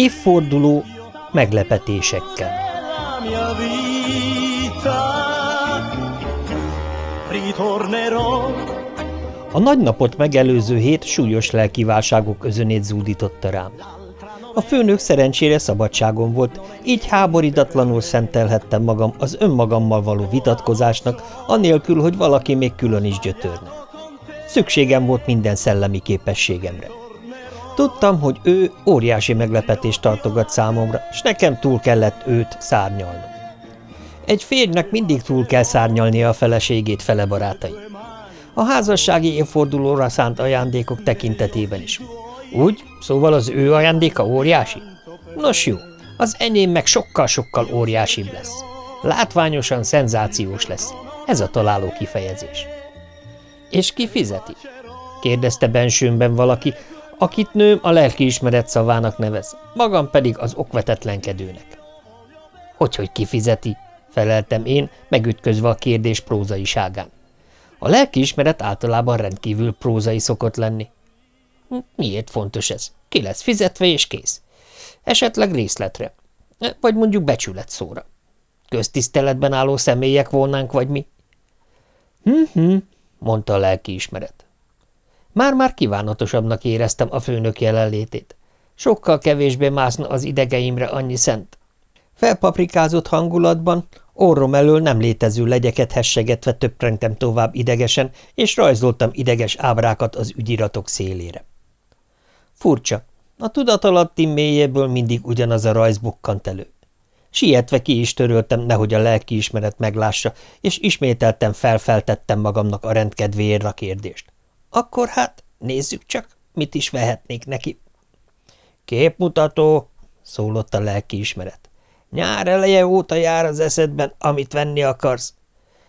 Évforduló meglepetésekkel A nagy napot megelőző hét súlyos lelkiválságok közönét zúdította rám. A főnök szerencsére szabadságon volt, így háboridatlanul szentelhettem magam az önmagammal való vitatkozásnak, anélkül, hogy valaki még külön is gyötörne. Szükségem volt minden szellemi képességemre. Tudtam, hogy ő óriási meglepetést tartogat számomra, és nekem túl kellett őt szárnyalnom. Egy férjnek mindig túl kell szárnyalnia a feleségét fele barátai. A házassági évfordulóra szánt ajándékok tekintetében is. Úgy? Szóval az ő ajándéka óriási? Nos jó, az enyém meg sokkal-sokkal óriásibb lesz. Látványosan szenzációs lesz. Ez a találó kifejezés. És ki fizeti? kérdezte bensőmben valaki, akit nőm a lelkiismeret szavának nevez, magam pedig az okvetetlenkedőnek. Hogy, hogy fizeti? feleltem én, megütközve a kérdés prózaiságán. A lelkiismeret általában rendkívül prózai szokott lenni. Miért fontos ez? Ki lesz fizetve, és kész. Esetleg részletre. Vagy mondjuk becsület szóra. Köztiszteletben álló személyek volnánk, vagy mi? Hm-hm, mondta a lelkiismeret. Már-már kívánatosabbnak éreztem a főnök jelenlétét. Sokkal kevésbé mászna az idegeimre annyi szent. Felpaprikázott hangulatban, orrom elől nem létező legyeket hessegetve töprengtem tovább idegesen, és rajzoltam ideges ábrákat az ügyiratok szélére. Furcsa, a tudatalatti mélyéből mindig ugyanaz a rajz bukkant elő. Sietve ki is töröltem, nehogy a lelkiismeret meglássa, és ismételtem felfeltettem magamnak a rendkedvéért a kérdést. Akkor hát nézzük csak, mit is vehetnék neki. Képmutató, szólott a lelkiismeret. Nyár eleje óta jár az eszedben, amit venni akarsz.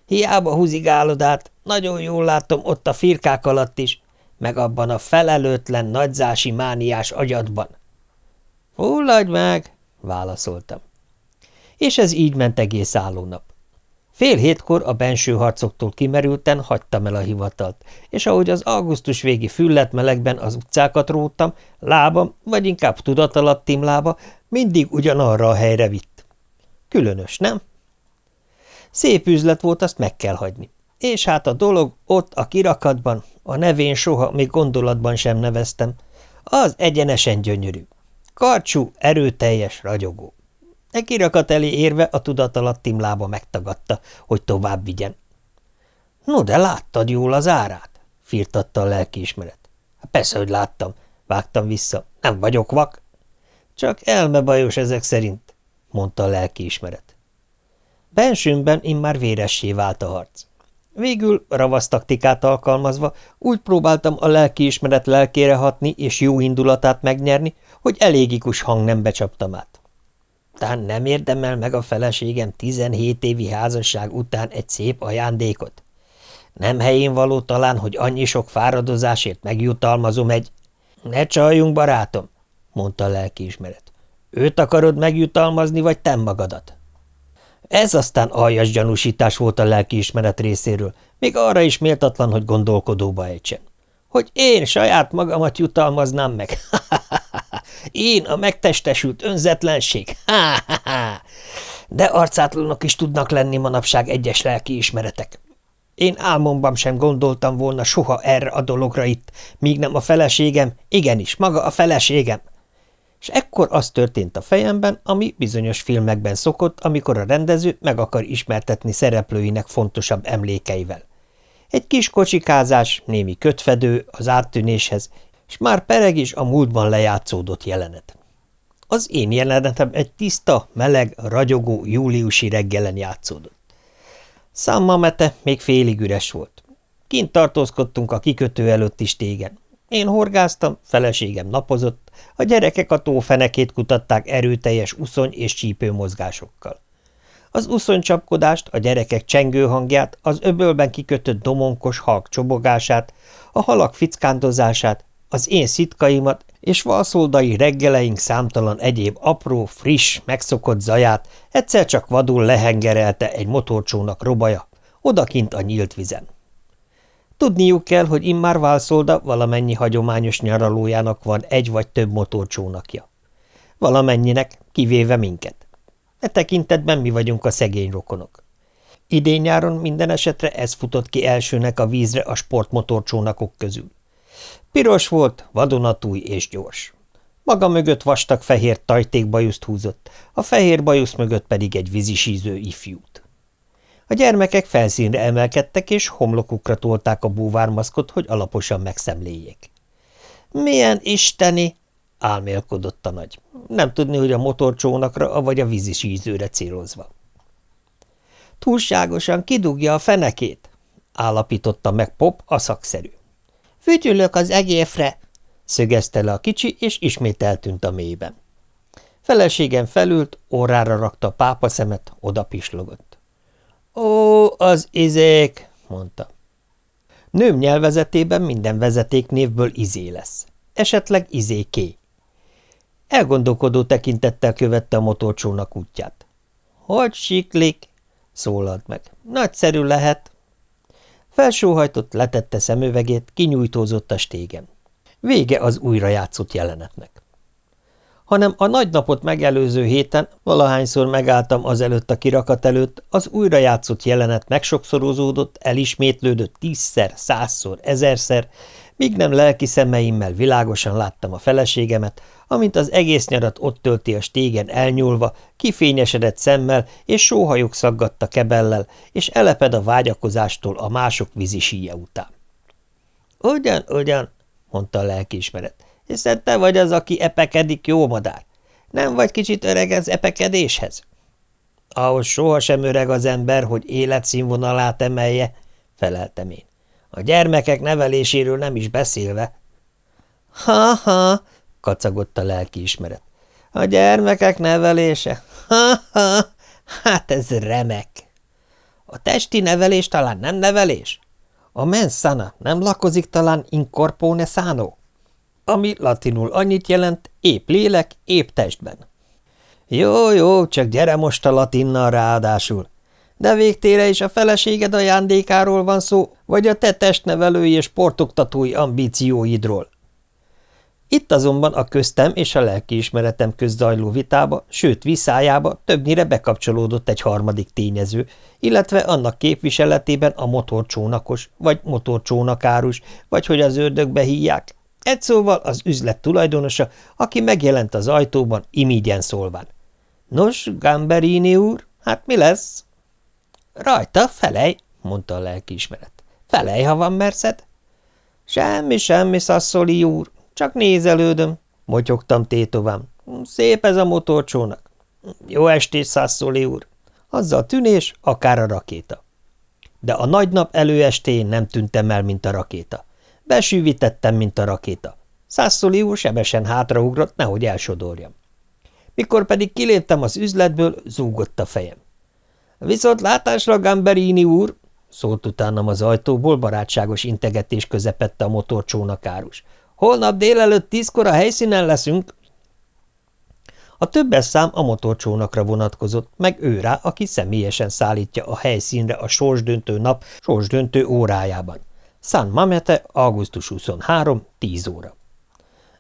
Hiába húzigálod át, nagyon jól látom ott a firkák alatt is, meg abban a felelőtlen, nagyzási mániás agyadban. Fulladj meg, válaszoltam. És ez így ment egész állónap. Fél hétkor a benső harcoktól kimerülten hagytam el a hivatalt, és ahogy az augusztus végi fülletmelegben az utcákat róttam, lábam, vagy inkább tudatalattim lába, mindig ugyanarra a helyre vitt. Különös, nem? Szép üzlet volt, azt meg kell hagyni. És hát a dolog ott a kirakatban, a nevén soha még gondolatban sem neveztem, az egyenesen gyönyörű. Karcsú, erőteljes, ragyogó. E kirakat elé érve a tudatalattim lába megtagadta, hogy tovább vigyen. – No, de láttad jól az árát? – firtatta a lelkiismeret. – Persze, hogy láttam – vágtam vissza. – Nem vagyok vak. – Csak elmebajos ezek szerint – mondta a lelkiismeret. Bensőmben immár véressé vált a harc. Végül, ravasz taktikát alkalmazva, úgy próbáltam a lelkiismeret lelkére hatni és jó indulatát megnyerni, hogy elégikus hangnembe csaptam át. Tán nem érdemel meg a feleségem 17 évi házasság után egy szép ajándékot? Nem helyén való talán, hogy annyi sok fáradozásért megjutalmazom egy... Ne csaljunk, barátom, mondta a lelkiismeret. Őt akarod megjutalmazni, vagy te magadat? Ez aztán aljas gyanúsítás volt a lelkiismeret részéről, még arra is méltatlan, hogy gondolkodóba ejtsen. Hogy én saját magamat jutalmaznám meg. Én a megtestesült önzetlenség? Ha, ha, ha. De arcátlanok is tudnak lenni manapság egyes lelki ismeretek. Én álmomban sem gondoltam volna soha erre a dologra itt, míg nem a feleségem, igenis, maga a feleségem. És ekkor az történt a fejemben, ami bizonyos filmekben szokott, amikor a rendező meg akar ismertetni szereplőinek fontosabb emlékeivel. Egy kis kocsikázás, némi kötfedő az áttűnéshez, és már pereg is a múltban lejátszódott jelenet. Az én jelenetem egy tiszta, meleg, ragyogó júliusi reggelen játszódott. Számmamete még félig üres volt. Kint tartózkodtunk a kikötő előtt is tégen. Én horgáztam, feleségem napozott, a gyerekek a tófenekét kutatták erőteljes uszony és csípő mozgásokkal. Az uszonycsapkodást, a gyerekek csengő hangját, az öbölben kikötött domonkos halk csobogását, a halak fickándozását, az én szitkaimat és valszoldai reggeleink számtalan egyéb apró, friss, megszokott zaját egyszer csak vadul lehengerelte egy motorcsónak robaja, odakint a nyílt vizen. Tudniuk kell, hogy immár Válszolda valamennyi hagyományos nyaralójának van egy vagy több motorcsónakja. valamennyinek, kivéve minket. E tekintetben mi vagyunk a szegény rokonok. Idén-nyáron minden esetre ez futott ki elsőnek a vízre a sportmotorcsónakok közül. Piros volt, vadonatúj és gyors. Maga mögött vastag fehér tajtékbajuszt húzott, a fehér bajusz mögött pedig egy vízisíző ifjút. A gyermekek felszínre emelkedtek, és homlokukra tolták a búvármaszkot, hogy alaposan megszemléljék. – Milyen isteni! – álmélkodott a nagy. Nem tudni, hogy a motorcsónakra, vagy a vízisízőre célozva. – Túlságosan kidugja a fenekét! – állapította meg Pop, a szakszerű. – Fütyülök az egéfre! szögezte le a kicsi, és ismét eltűnt a mélyben. Feleségem felült, órára rakta a pápa szemet, oda pislogott. – Ó, az izék! – mondta. Nőm nyelvezetében minden vezeték névből izé lesz. Esetleg izéké. Elgondolkodó tekintettel követte a motorcsónak útját. – Hogy siklik? – szólalt meg. – Nagyszerű lehet. Felsóhajtott, letette szemüvegét, kinyújtózott a stégen. Vége az újra játszott jelenetnek. Hanem a nagy napot megelőző héten, valahányszor megálltam azelőtt a kirakat előtt, az újra játszott jelenet megsokszorozódott, elismétlődött tízszer, százszor, ezerszer, míg nem lelki szemeimmel világosan láttam a feleségemet, amint az egész nyarat ott tölti a stégen elnyúlva, kifényesedett szemmel és sóhajuk szaggatta kebellel, és eleped a vágyakozástól a mások vízisíje után. – Ugyan, ugyan, mondta a lelkiismeret. Hiszen te vagy az, aki epekedik, jó madár. Nem vagy kicsit öreg az epekedéshez? Ahhoz sohasem öreg az ember, hogy életszínvonalát emelje, feleltem én. A gyermekek neveléséről nem is beszélve. Ha-ha, kacagott a lelkiismeret. A gyermekek nevelése? Ha-ha, hát ez remek. A testi nevelés talán nem nevelés? A mens sana nem lakozik talán in corpore sano? Ami latinul annyit jelent, épp lélek, épp testben. Jó, jó, csak gyere most a latinnal ráadásul. De végtére is a feleséged ajándékáról van szó, vagy a te testnevelői és sportoktatói ambícióidról. Itt azonban a köztem és a lelkiismeretem közzajló vitába, sőt viszájába többnyire bekapcsolódott egy harmadik tényező, illetve annak képviseletében a motorcsónakos, vagy motorcsónakárus, vagy hogy az ördögbe híják. Egy szóval az üzlet tulajdonosa, aki megjelent az ajtóban, imígyen szólván. Nos, Gamberini úr, hát mi lesz? Rajta, felej, mondta a lelkiismeret. Felej, ha van merszed? Semmi, semmi, szasszoli úr, csak nézelődöm, motyogtam tétovám. Szép ez a motorcsónak. Jó estét, Szászoli úr. Azzal tűnés, akár a rakéta. De a nagy nap előestén nem tűntem el, mint a rakéta. Besűvítettem, mint a rakéta. Szászoli úr sebesen hátraugrott, nehogy elsodorjam. Mikor pedig kiléptem az üzletből, zúgott a fejem. Viszont látásra, Gamberini úr, szólt utánam az ajtóból, barátságos integetés közepette a motorcsónakárus. Holnap délelőtt tízkor a helyszínen leszünk. A többes szám a motorcsónakra vonatkozott, meg ő rá, aki személyesen szállítja a helyszínre a sorsdöntő nap sorsdöntő órájában. San Mamete, augusztus 23, 10 óra.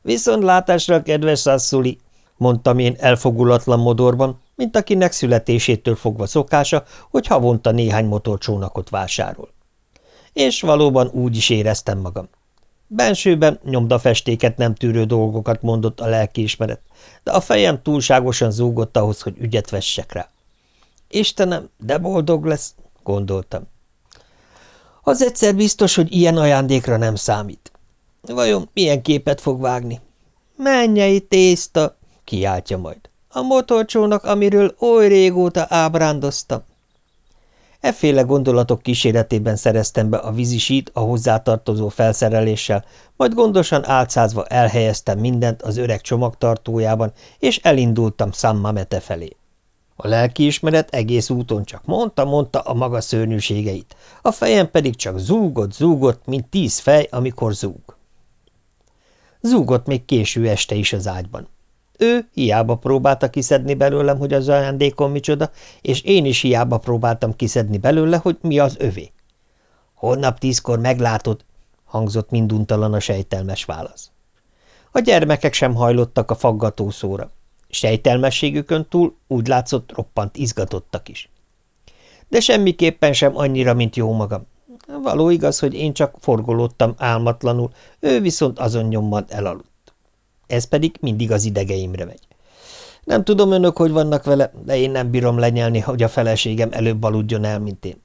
Viszontlátásra, kedves Sassuli, mondtam én elfogulatlan modorban, mint akinek születésétől fogva szokása, hogy havonta néhány motorcsónakot vásárol. És valóban úgy is éreztem magam. Bensőben nyomdafestéket nem tűrő dolgokat mondott a lelkiismeret, de a fejem túlságosan zúgott ahhoz, hogy ügyet vessek rá. Istenem, de boldog lesz, gondoltam. Az egyszer biztos, hogy ilyen ajándékra nem számít. Vajon milyen képet fog vágni? Mennyei tészta, kiáltja majd. A motorcsónak, amiről oly régóta ábrándoztam. Efféle gondolatok kíséretében szereztem be a vízisít a hozzátartozó felszereléssel, majd gondosan álcázva elhelyeztem mindent az öreg csomagtartójában, és elindultam San Mamete felé. A lelkiismeret egész úton csak mondta-mondta a maga szörnyűségeit, a fejem pedig csak zúgott-zúgott, mint tíz fej, amikor zúg. Zúgott még késő este is az ágyban. Ő hiába próbálta kiszedni belőlem, hogy az ajándékom micsoda, és én is hiába próbáltam kiszedni belőle, hogy mi az övé. Holnap tízkor meglátod, hangzott minduntalan a sejtelmes válasz. A gyermekek sem hajlottak a faggató szóra. Sejtelmességükön túl úgy látszott roppant izgatottak is. De semmiképpen sem annyira, mint jó magam. Való igaz, hogy én csak forgolódtam álmatlanul, ő viszont azon nyomban elaludt. Ez pedig mindig az idegeimre megy. Nem tudom önök, hogy vannak vele, de én nem bírom lenyelni, hogy a feleségem előbb aludjon el, mint én.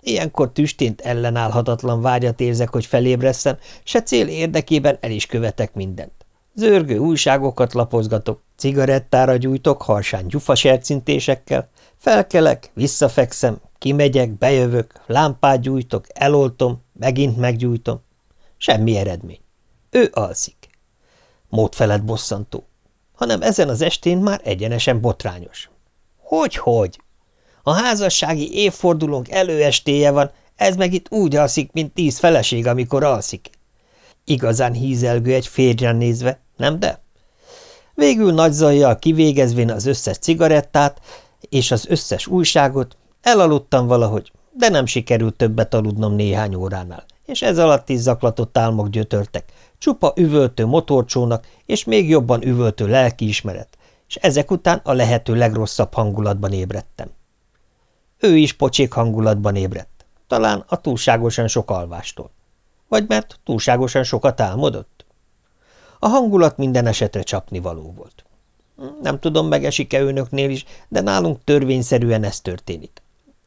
Ilyenkor tüstént ellenállhatatlan vágyat érzek, hogy felébreszem, se cél érdekében el is követek mindent. Zörgő újságokat lapozgatok, cigarettára gyújtok harsány gyufasercintésekkel, felkelek, visszafekszem, kimegyek, bejövök, lámpát gyújtok, eloltom, megint meggyújtom. Semmi eredmény. Ő alszik. Mód felett bosszantó. Hanem ezen az estén már egyenesen botrányos. Hogy-hogy? A házassági évfordulónk előestéje van, ez meg itt úgy alszik, mint tíz feleség, amikor alszik. Igazán hízelgő egy férjen nézve, nem de? Végül nagy zajjal kivégezvén az összes cigarettát és az összes újságot, elaludtam valahogy, de nem sikerült többet aludnom néhány óránál, és ez alatt is zaklatott álmok gyötörtek, csupa üvöltő motorcsónak és még jobban üvöltő lelkiismeret, és ezek után a lehető legrosszabb hangulatban ébredtem. Ő is pocsék hangulatban ébredt, talán a túlságosan sok alvástól. Vagy mert túlságosan sokat álmodott? A hangulat minden esetre csapnivaló volt. Nem tudom, megesik-e önöknél is, de nálunk törvényszerűen ez történik.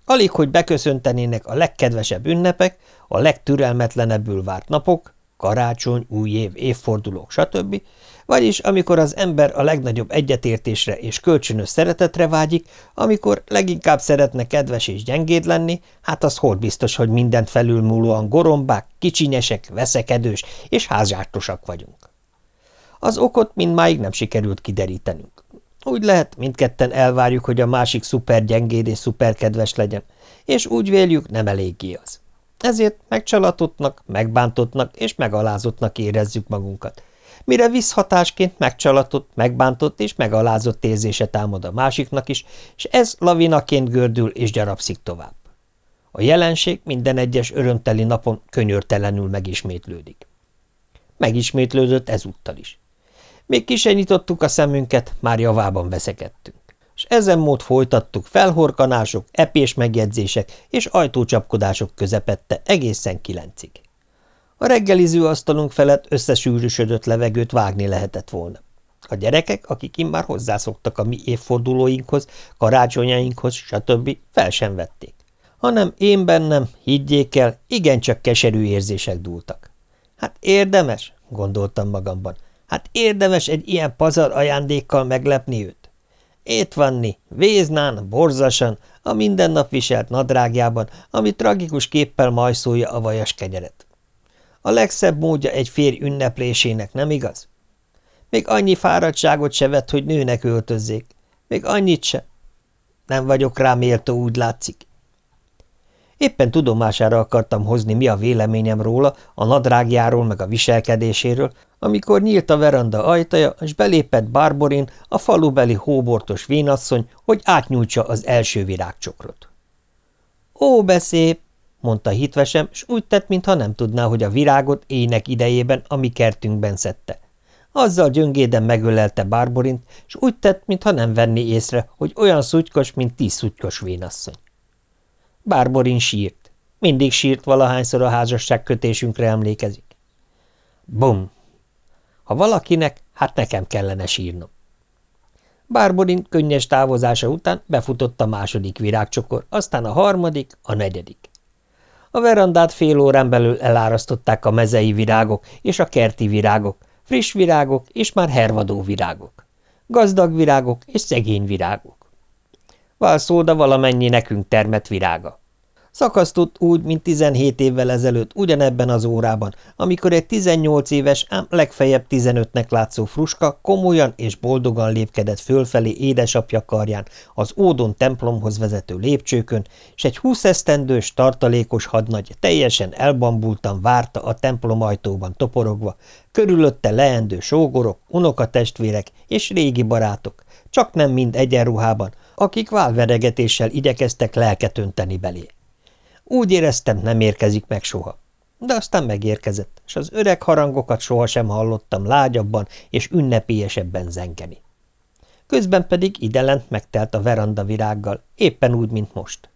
Alig, hogy beköszöntenének a legkedvesebb ünnepek, a legtürelmetlenebbül várt napok, karácsony, új év, évfordulók, stb., vagyis amikor az ember a legnagyobb egyetértésre és kölcsönös szeretetre vágyik, amikor leginkább szeretne kedves és gyengéd lenni, hát az hol biztos, hogy mindent felülmúlóan gorombák, kicsinyesek, veszekedős és házsártosak vagyunk. Az okot mindmáig nem sikerült kiderítenünk. Úgy lehet, mindketten elvárjuk, hogy a másik szuper gyengéd és szuper kedves legyen, és úgy véljük, nem eléggé az. Ezért megcsalatottnak, megbántottnak és megalázottnak érezzük magunkat, mire visszhatásként megcsalatott, megbántott és megalázott érzése támad a másiknak is, és ez lavinaként gördül és gyarapszik tovább. A jelenség minden egyes örömteli napon könyörtelenül megismétlődik. Megismétlődött ezúttal is. Még ki se nyitottuk a szemünket, már javában veszekedtünk. És ezen mód folytattuk felhorkanások, epés megjegyzések és ajtócsapkodások közepette egészen kilencig. A reggeliző asztalunk felett összesűrűsödött levegőt vágni lehetett volna. A gyerekek, akik immár hozzászoktak a mi évfordulóinkhoz, karácsonyainkhoz, stb. fel sem vették. Hanem én bennem, higgyék el, igencsak keserű érzések dúltak. Hát érdemes, gondoltam magamban, hát érdemes egy ilyen pazar ajándékkal meglepni őt. Itt vanni, véznán, borzasan, a mindennap viselt nadrágjában, ami tragikus képpel majszolja a vajas kenyeret. A legszebb módja egy férj ünneplésének, nem igaz? Még annyi fáradtságot se vett, hogy nőnek öltözzék. Még annyit se. Nem vagyok rá méltó, úgy látszik. Éppen tudomására akartam hozni, mi a véleményem róla, a nadrágjáról meg a viselkedéséről, amikor nyílt a veranda ajtaja, és belépett Barborin, a falubeli hóbortos vénasszony, hogy átnyújtsa az első virágcsokrot. – Ó, beszép! mondta hitvesem, s úgy tett, mintha nem tudná, hogy a virágot ének idejében a mi kertünkben szedte. Azzal gyöngéden megölelte Barborint, s úgy tett, mintha nem venni észre, hogy olyan szutykos, mint tíz szutykos vénasszony. Barborin sírt. Mindig sírt valahányszor a házasság kötésünkre emlékezik. Bum! Ha valakinek, hát nekem kellene sírnom. Barborin könnyes távozása után befutott a második virágcsokor, aztán a harmadik, a negyedik. A verandát fél órán belül elárasztották a mezei virágok és a kerti virágok, friss virágok és már hervadó virágok, gazdag virágok és szegény virágok. Valszóda valamennyi nekünk termett virága. Szakasztott úgy, mint 17 évvel ezelőtt ugyanebben az órában, amikor egy 18 éves, ám legfeljebb 15-nek látszó fruska komolyan és boldogan lépkedett fölfelé édesapja karján az Ódon templomhoz vezető lépcsőkön, és egy 20 esztendős, tartalékos hadnagy teljesen elbambultan várta a templom ajtóban toporogva, körülötte leendő sógorok, unokatestvérek és régi barátok, csak nem mind egyenruhában, akik válveregetéssel igyekeztek lelket önteni belé. Úgy éreztem, nem érkezik meg soha. De aztán megérkezett, és az öreg harangokat sohasem hallottam lágyabban és ünnepélyesebben zengeni. közben pedig idelent megtelt a veranda virággal, éppen úgy, mint most.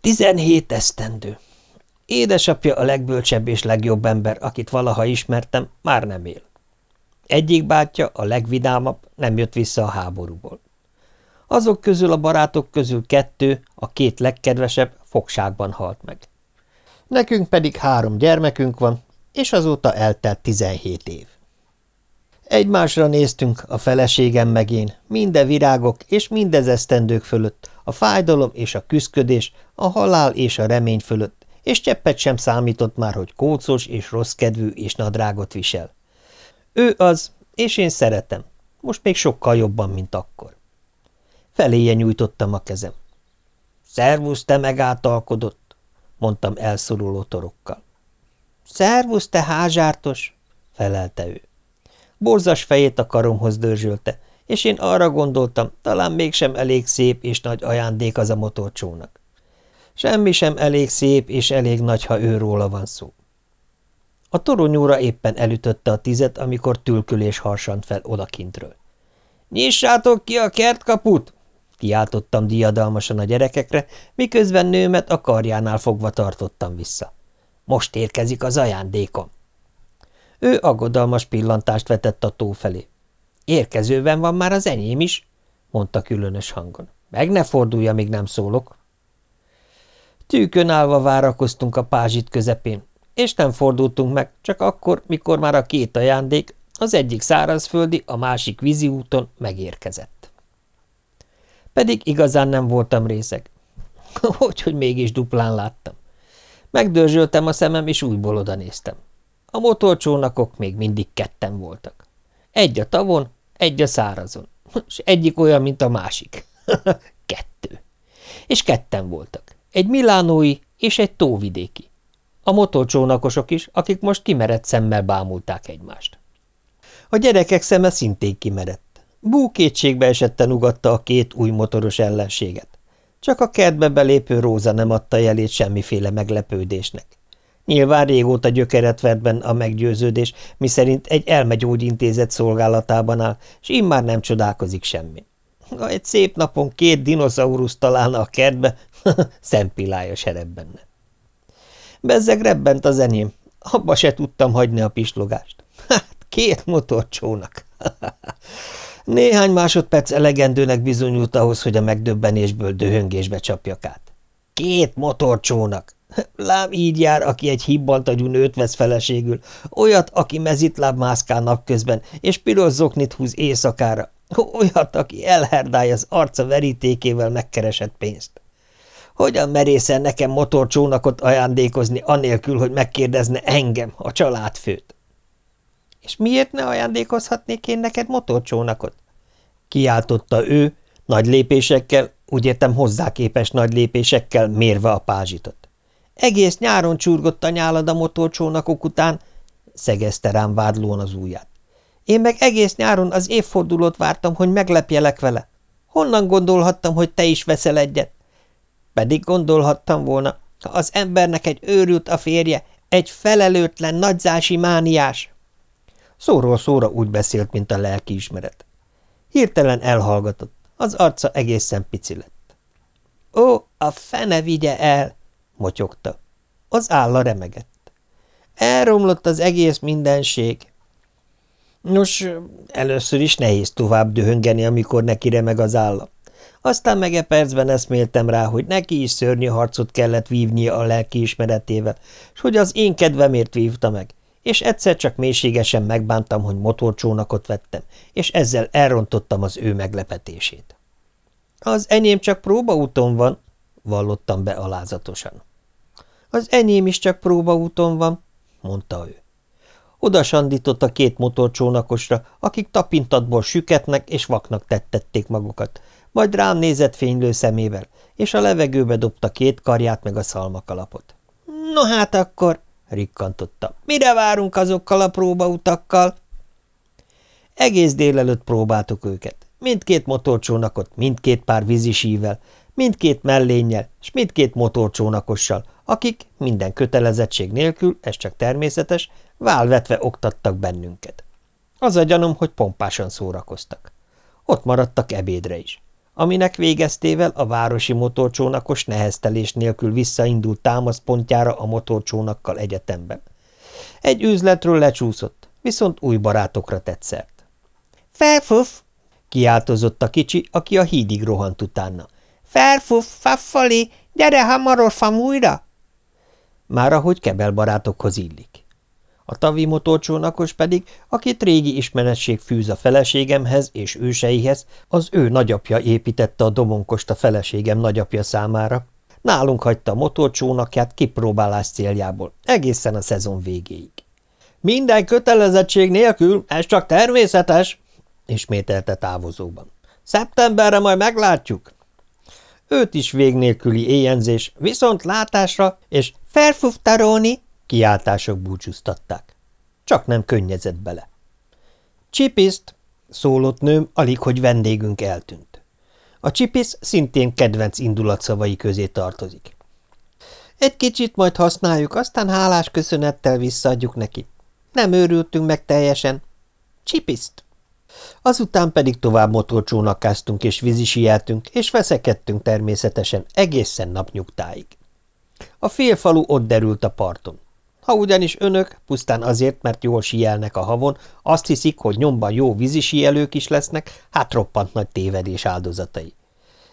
Tizenhét esztendő. Édesapja a legbölcsebb és legjobb ember, akit valaha ismertem, már nem él. Egyik bátyja, a legvidámabb, nem jött vissza a háborúból. Azok közül a barátok közül kettő, a két legkedvesebb, fogságban halt meg. Nekünk pedig három gyermekünk van, és azóta eltelt tizenhét év. Egymásra néztünk, a feleségem meg én, minden virágok és mindez esztendők fölött, a fájdalom és a küszködés, a halál és a remény fölött, és cseppet sem számított már, hogy kócos és rossz kedvű és nadrágot visel. Ő az, és én szeretem, most még sokkal jobban, mint akkor. Feléje nyújtottam a kezem. Szervusz, te megáltalkodott, mondtam elszoruló torokkal. Szervusz, te házsártos, felelte ő. Borzas fejét a karomhoz dörzsölte, és én arra gondoltam, talán mégsem elég szép és nagy ajándék az a motorcsónak. Semmi sem elég szép és elég nagy, ha őróla van szó. A toronyóra éppen elütötte a tizet, amikor tülkülés harsant fel odakintről. – Nyissátok ki a kertkaput! – kiáltottam diadalmasan a gyerekekre, miközben nőmet a karjánál fogva tartottam vissza. – Most érkezik az ajándékom! Ő aggodalmas pillantást vetett a tó felé. – Érkezőben van már az enyém is – mondta különös hangon. – Meg ne fordulja, míg nem szólok. Tűkön állva várakoztunk a pázsit közepén, és nem fordultunk meg, csak akkor, mikor már a két ajándék, az egyik szárazföldi, a másik vízi úton megérkezett. Pedig igazán nem voltam részeg. Hogy, hogy mégis duplán láttam. Megdörzsöltem a szemem, és újból oda néztem. A motorcsónakok még mindig ketten voltak. Egy a tavon, egy a szárazon, és egyik olyan, mint a másik. Kettő. És ketten voltak. Egy milánói és egy tóvidéki. A motorcsónakosok is, akik most kimerett szemmel bámulták egymást. A gyerekek szeme szintén kimerett. Bú kétségbe esetten ugatta a két új motoros ellenséget. Csak a kertbe belépő Róza nem adta jelét semmiféle meglepődésnek. Nyilván régóta gyökeret benne a meggyőződés, miszerint egy elmegyógyintézet szolgálatában áll, és immár nem csodálkozik semmi. Ha egy szép napon két dinoszaurusz találna a kertbe, szempillája serebb benne. Bezzeg rebbent a zeném, abba se tudtam hagyni a pislogást. Hát, két motorcsónak. Néhány másodperc elegendőnek bizonyult ahhoz, hogy a megdöbbenésből döhöngésbe csapjak át. Két motorcsónak! Lám így jár, aki egy hibbant agyú nőt vesz feleségül, olyat, aki mezitláb mászkál napközben, és piros zoknit húz éjszakára, olyat, aki elherdálja az arca verítékével megkeresett pénzt. Hogyan merészel nekem motorcsónakot ajándékozni, anélkül, hogy megkérdezne engem, a családfőt? És miért ne ajándékozhatnék én neked motorcsónakot? Kiáltotta ő, nagy lépésekkel, úgy értem hozzá képes nagy lépésekkel mérve a pázsitot. Egész nyáron csurgott a nyálad a motorcsónakok után, szegezte rám vádlón az ujját. Én meg egész nyáron az évfordulót vártam, hogy meglepjelek vele. Honnan gondolhattam, hogy te is veszel egyet? Pedig gondolhattam volna, ha az embernek egy őrült a férje, egy felelőtlen, nagyzási mániás. Szóról szóra úgy beszélt, mint a lelkiismeret. Hirtelen elhallgatott, az arca egészen pici lett. Ó, a fene vigye el! motyogta. Az álla remegett. Elromlott az egész mindenség. Nos, először is nehéz tovább dühöngeni, amikor neki remeg az álla. Aztán meg e percben eszméltem rá, hogy neki is szörnyű harcot kellett vívnia a lelki ismeretével, és hogy az én kedvemért vívta meg, és egyszer csak mélységesen megbántam, hogy motorcsónakot vettem, és ezzel elrontottam az ő meglepetését. Az enyém csak próbaúton van, vallottam be alázatosan. Az enyém is csak próbaúton van, mondta ő. Oda sandított a két motorcsónakosra, akik tapintatból süketnek és vaknak tettették magukat, majd rám nézett fénylő szemével, és a levegőbe dobta két karját meg a szalmakalapot. – No hát akkor, rikkantotta, mire várunk azokkal a próbautakkal? Egész délelőtt próbáltuk őket. Mindkét motorcsónakot, mindkét pár vízisível, mindkét mellénnyel, és mindkét motorcsónakossal, akik minden kötelezettség nélkül, ez csak természetes, válvetve oktattak bennünket. Az a gyanom, hogy pompásan szórakoztak. Ott maradtak ebédre is, aminek végeztével a városi motorcsónakos neheztelés nélkül visszaindult támaszpontjára a motorcsónakkal egyetemben. Egy üzletről lecsúszott, viszont új barátokra tett szert. – Felfuf! – kiáltozott a kicsi, aki a hídig rohant utána. – Felfuf, faffali, gyere hamarosan újra! Már ahogy kebel barátokhoz illik. A tavi motorcsónakos pedig, akit régi ismeretség fűz a feleségemhez és őseihez, az ő nagyapja építette a domonkost a feleségem nagyapja számára. Nálunk hagyta a motorcsónakját kipróbálás céljából, egészen a szezon végéig. Minden kötelezettség nélkül, ez csak természetes, ismételte távozóban. Szeptemberre majd meglátjuk. Őt is vég nélküli éjenzés, viszont látásra és felfuftaróni kiáltások búcsúztatták. Csak nem könnyezett bele. Csipiszt, szólott nőm, alig, hogy vendégünk eltűnt. A csipisz szintén kedvenc indulatszavai közé tartozik. Egy kicsit majd használjuk, aztán hálás köszönettel visszaadjuk neki. Nem őrültünk meg teljesen. Csipiszt! Azután pedig tovább motorcsónakáztunk és vízisieltünk, és veszekedtünk természetesen egészen napnyugtáig. A félfalu ott derült a parton. Ha ugyanis önök, pusztán azért, mert jól sielnek a havon, azt hiszik, hogy nyomban jó vízisielők is lesznek, hát roppant nagy tévedés áldozatai.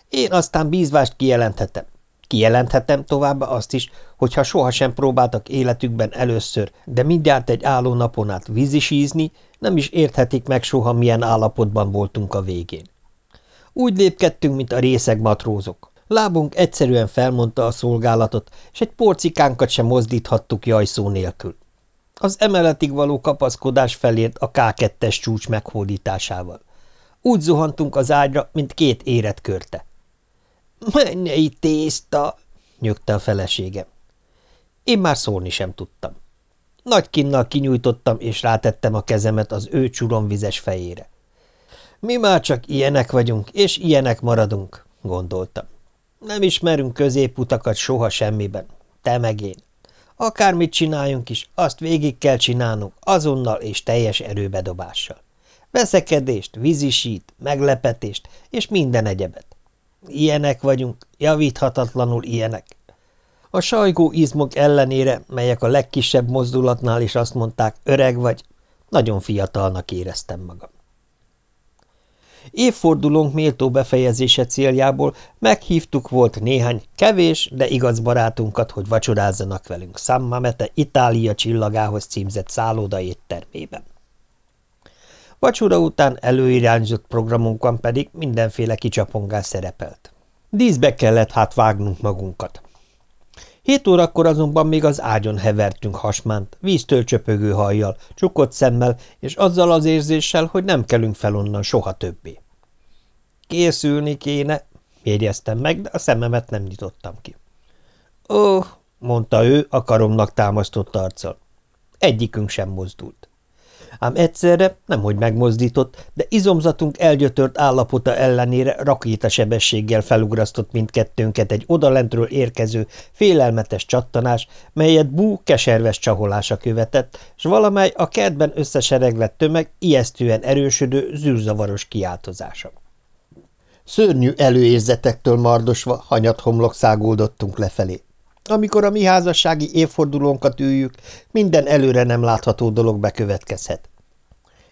Én aztán bízvást kijelenthetem. Kijelenthetem továbbá azt is, hogy ha sohasem próbáltak életükben először, de mindjárt egy álló napon át vízisízni, nem is érthetik meg soha, milyen állapotban voltunk a végén. Úgy lépkedtünk, mint a részeg matrózok. Lábunk egyszerűen felmondta a szolgálatot, és egy porcikánkat sem mozdíthattuk jajszó nélkül. Az emeletig való kapaszkodás felért a K2-es csúcs meghódításával. Úgy zuhantunk az ágyra, mint két érett körte. – Mennyei tészta! – nyögte a feleségem. Én már szólni sem tudtam. Nagy kinnal kinyújtottam, és rátettem a kezemet az ő csuromvizes fejére. Mi már csak ilyenek vagyunk, és ilyenek maradunk, gondoltam. Nem ismerünk középutakat soha semmiben. Te meg én. Akármit csináljunk is, azt végig kell csinálnunk, azonnal és teljes erőbedobással. Veszekedést, vízisít, meglepetést és minden egyebet. Ilyenek vagyunk, javíthatatlanul ilyenek. A sajgó izmok ellenére, melyek a legkisebb mozdulatnál is azt mondták, öreg vagy, nagyon fiatalnak éreztem magam. Évfordulónk méltó befejezése céljából meghívtuk volt néhány kevés, de igaz barátunkat, hogy vacsorázzanak velünk San Mamete Itália csillagához címzett szálloda éttermében. Vacsora után előirányzott programunkon pedig mindenféle kicsapongás szerepelt. Díszbe kellett hát vágnunk magunkat. Hét órakor azonban még az ágyon hevertünk hasmánt, víztől csöpögő hajjal, csukott szemmel, és azzal az érzéssel, hogy nem kelünk fel onnan soha többé. Készülni kéne, jegyeztem meg, de a szememet nem nyitottam ki. Ó, mondta ő a karomnak támasztott arccal. Egyikünk sem mozdult ám egyszerre nemhogy megmozdított, de izomzatunk elgyötört állapota ellenére rakétasebességgel felugrasztott mindkettőnket egy odalentről érkező, félelmetes csattanás, melyet Bú keserves csaholása követett, és valamely a kertben összesereglett tömeg ijesztően erősödő, zűrzavaros kiáltozása. Szörnyű előérzetektől mardosva hanyat homlok száguldottunk lefelé. Amikor a mi házassági évfordulónkat üljük, minden előre nem látható dolog bekövetkezhet.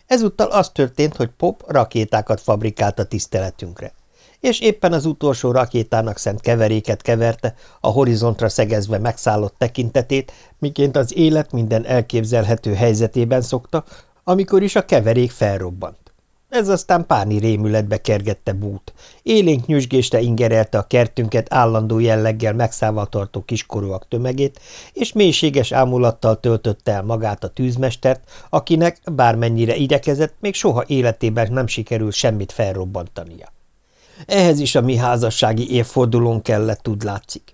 Ezúttal az történt, hogy Pop rakétákat fabrikált a tiszteletünkre, és éppen az utolsó rakétának szent keveréket keverte, a horizontra szegezve megszállott tekintetét, miként az élet minden elképzelhető helyzetében szokta, amikor is a keverék felrobbant. Ez aztán páni rémületbe kergette bút. Élénk nyüzsgésre ingerelte a kertünket állandó jelleggel megszállva tartó kiskorúak tömegét, és mélységes ámulattal töltötte el magát a tűzmestert, akinek, bármennyire igyekezett, még soha életében nem sikerült semmit felrobbantania. Ehhez is a mi házassági évfordulón kellett, tud látszik.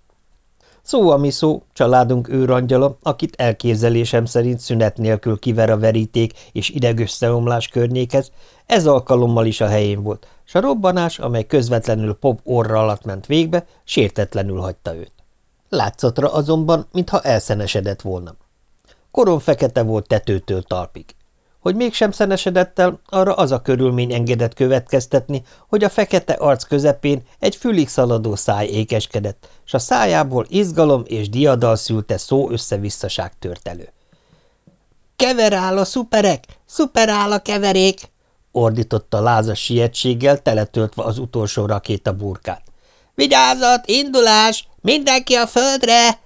Szó, ami szó, családunk őrangyala, akit elképzelésem szerint szünet nélkül kiver a veríték és idegösszeomlás környékhez, ez alkalommal is a helyén volt, s a robbanás, amely közvetlenül Pop orra alatt ment végbe, sértetlenül hagyta őt. Látszatra azonban, mintha elszenesedett volna. Korom fekete volt tetőtől talpig. Hogy mégsem szenesedett el, arra az a körülmény engedett következtetni, hogy a fekete arc közepén egy fülig szaladó száj ékeskedett, s a szájából izgalom és diadal szülte szó összevisszaság tört elő. – Keverál a szuperek! Szuperál a keverék! – ordította lázas sietséggel, teletöltve az utolsó rakéta burkát. – Vigyázat! Indulás! Mindenki a földre!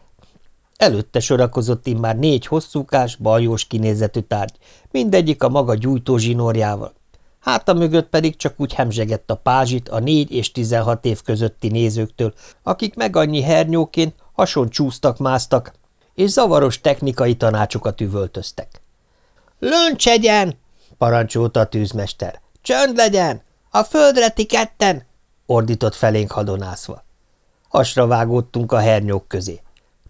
Előtte sorakozott immár négy hosszúkás, baljós kinézetű tárgy, mindegyik a maga gyújtó zsinórjával. Háta mögött pedig csak úgy hemzsegett a pázsit a négy és tizenhat év közötti nézőktől, akik meg annyi hernyóként hason csúsztak, másztak, és zavaros technikai tanácsokat üvöltöztek. – Löncsegyen! – parancsolta a tűzmester. – Csönd legyen! A földre ti ketten! – ordított felénk hadonászva. Hasra vágódtunk a hernyók közé.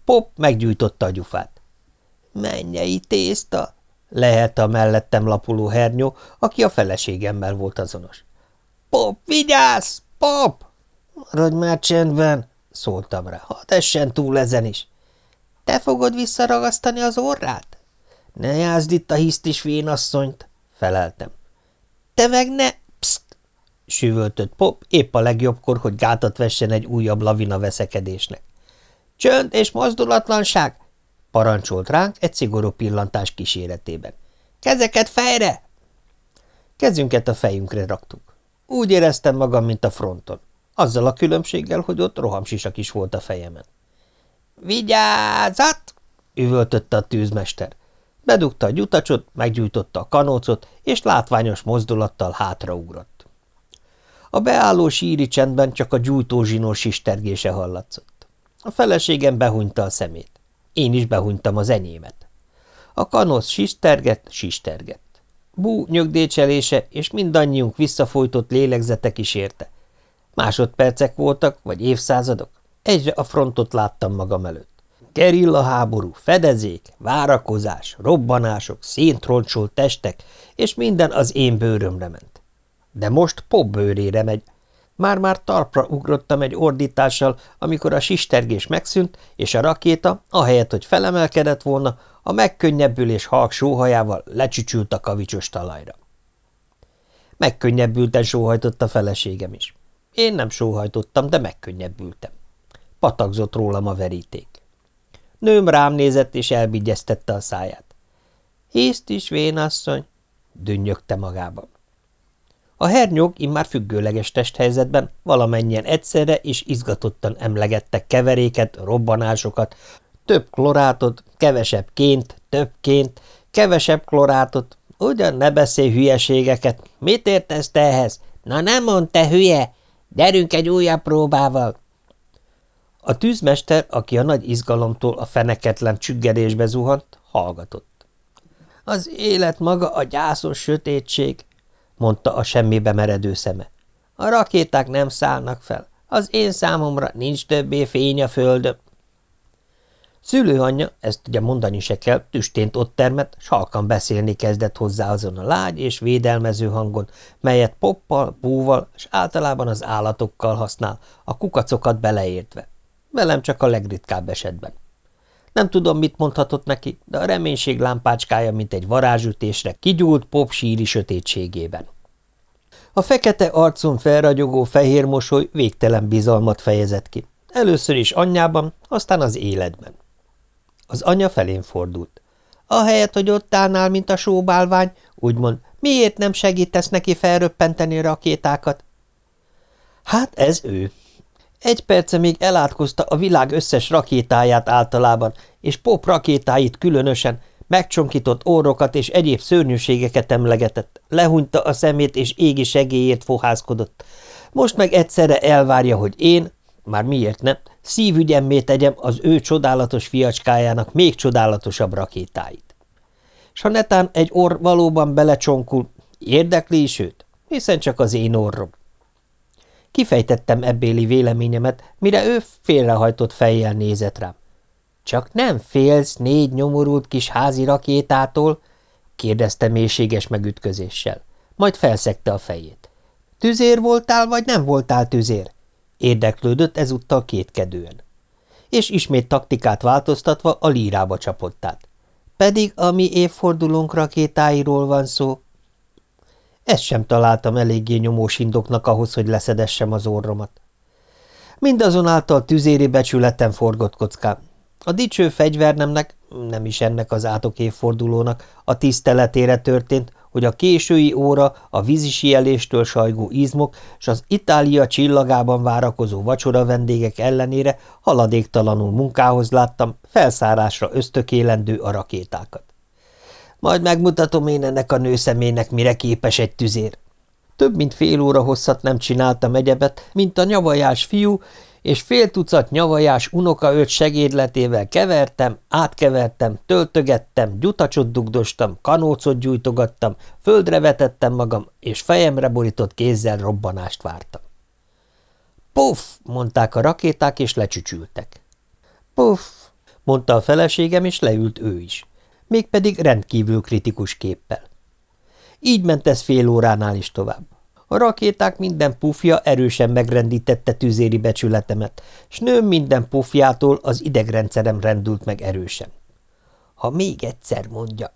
Pop meggyújtotta a gyufát. – Mennyei tészta! – lehelte a mellettem lapuló hernyó, aki a feleségemmel volt azonos. – Pop, vigyázz! Pop! – Maradj már csendben! – szóltam rá. – Hadd essen túl ezen is! – Te fogod visszaragasztani az orrát? – Ne jázd itt a hisztis vénasszonyt! – feleltem. – Te meg ne... Pszt! – süvöltött Pop épp a legjobbkor, hogy gátat vessen egy újabb lavina veszekedésnek. Csönd és mozdulatlanság! parancsolt ránk egy szigorú pillantás kíséretében. Kezeket fejre! Kezünket a fejünkre raktuk. Úgy éreztem magam, mint a fronton. Azzal a különbséggel, hogy ott rohamsisak is volt a fejemen. Vigyázat! üvöltötte a tűzmester. Bedugta a gyutacsot, meggyújtotta a kanócot, és látványos mozdulattal hátraugrott. A beálló síri csendben csak a gyújtózsinó sistergése hallatszott. A feleségem behunyta a szemét. Én is behunytam az enyémet. A kanosz sistergett, sistergett. Bú nyögdécselése és mindannyiunk visszafolytott lélegzete kísérte. Másodpercek voltak, vagy évszázadok. Egyre a frontot láttam magam előtt. Gerilla háború, fedezék, várakozás, robbanások, széntroncsolt testek, és minden az én bőrömre ment. De most pop bőrére megy, már-már talpra ugrottam egy ordítással, amikor a sistergés megszűnt, és a rakéta, ahelyett, hogy felemelkedett volna, a megkönnyebbülés halk sóhajával lecsücsült a kavicsos talajra. Megkönnyebbülten sóhajtott a feleségem is. Én nem sóhajtottam, de megkönnyebbültem. Patakzott rólam a veríték. Nőm rám nézett, és elbigyeztette a száját. – Hészt is, vénasszony! – dünnyögte magában. A hernyók immár függőleges testhelyzetben valamennyien egyszerre és izgatottan emlegettek keveréket, robbanásokat, több klorátot, kevesebb ként, több ként, kevesebb klorátot, ugyan ne beszélj hülyeségeket, mit értesz te ehhez? Na nem mond te hülye, gyerünk egy újabb próbával. A tűzmester, aki a nagy izgalomtól a feneketlen csüggedésbe zuhant, hallgatott. Az élet maga a gyászos sötétség, mondta a semmibe meredő szeme. A rakéták nem szállnak fel. Az én számomra nincs többé fény a földön. Szülőanyja, ezt ugye mondani se kell, tüstént ott termett, s halkan beszélni kezdett hozzá azon a lágy és védelmező hangon, melyet poppal, búval és általában az állatokkal használ, a kukacokat beleértve. Velem csak a legritkább esetben. Nem tudom, mit mondhatott neki, de a reménység lámpácskája, mint egy varázsütésre, kigyúlt pop síri sötétségében. A fekete arcon felragyogó fehér mosoly végtelen bizalmat fejezett ki. Először is anyjában, aztán az életben. Az anya felén fordult. Ahelyett, hogy ott állnál, mint a sóbálvány, úgymond, miért nem segítesz neki felröppenteni rakétákat? Hát ez ő. Egy perce még elátkozta a világ összes rakétáját általában, és pop rakétáit különösen, megcsonkított orrokat és egyéb szörnyűségeket emlegetett, lehunyta a szemét és égi segélyért fohászkodott. Most meg egyszerre elvárja, hogy én, már miért nem, szívügyemmé tegyem az ő csodálatos fiacskájának még csodálatosabb rakétáit. S ha netán egy orr valóban belecsonkul, érdekli is őt, hiszen csak az én orrom. Kifejtettem ebbéli véleményemet, mire ő félrehajtott fejjel nézett rám. – Csak nem félsz négy nyomorult kis házi rakétától? – kérdezte mélységes megütközéssel. Majd felszegte a fejét. – Tüzér voltál, vagy nem voltál tüzér? – érdeklődött ezúttal kétkedően. És ismét taktikát változtatva a lírába csapott át. Pedig a mi évfordulónk rakétáiról van szó. Ezt sem találtam eléggé nyomós indoknak ahhoz, hogy leszedessem az orromat. Mindazonáltal tüzéri becsületem forgott kockám. A dicső fegyvernemnek, nem is ennek az átok évfordulónak, a tiszteletére történt, hogy a késői óra, a vízisieléstől sajgó izmok és az Itália csillagában várakozó vacsora vendégek ellenére haladéktalanul munkához láttam, felszárásra ösztökélendő a rakétákat. Majd megmutatom én ennek a nőszemének, mire képes egy tüzér. Több mint fél óra hosszat nem csináltam egyebet, mint a nyavajás fiú, és fél tucat nyavajás unokaöt segédletével kevertem, átkevertem, töltögettem, gyutacsot dugdostam, kanócot gyújtogattam, földre vetettem magam, és fejemre borított kézzel robbanást vártam. Puff! mondták a rakéták, és lecsücsültek. Puff! mondta a feleségem, és leült ő is. Mégpedig rendkívül kritikus képpel. Így ment ez fél óránál is tovább. A rakéták minden pufja erősen megrendítette tüzéri becsületemet, s nőm minden pufjától az idegrendszerem rendült meg erősen. Ha még egyszer mondja.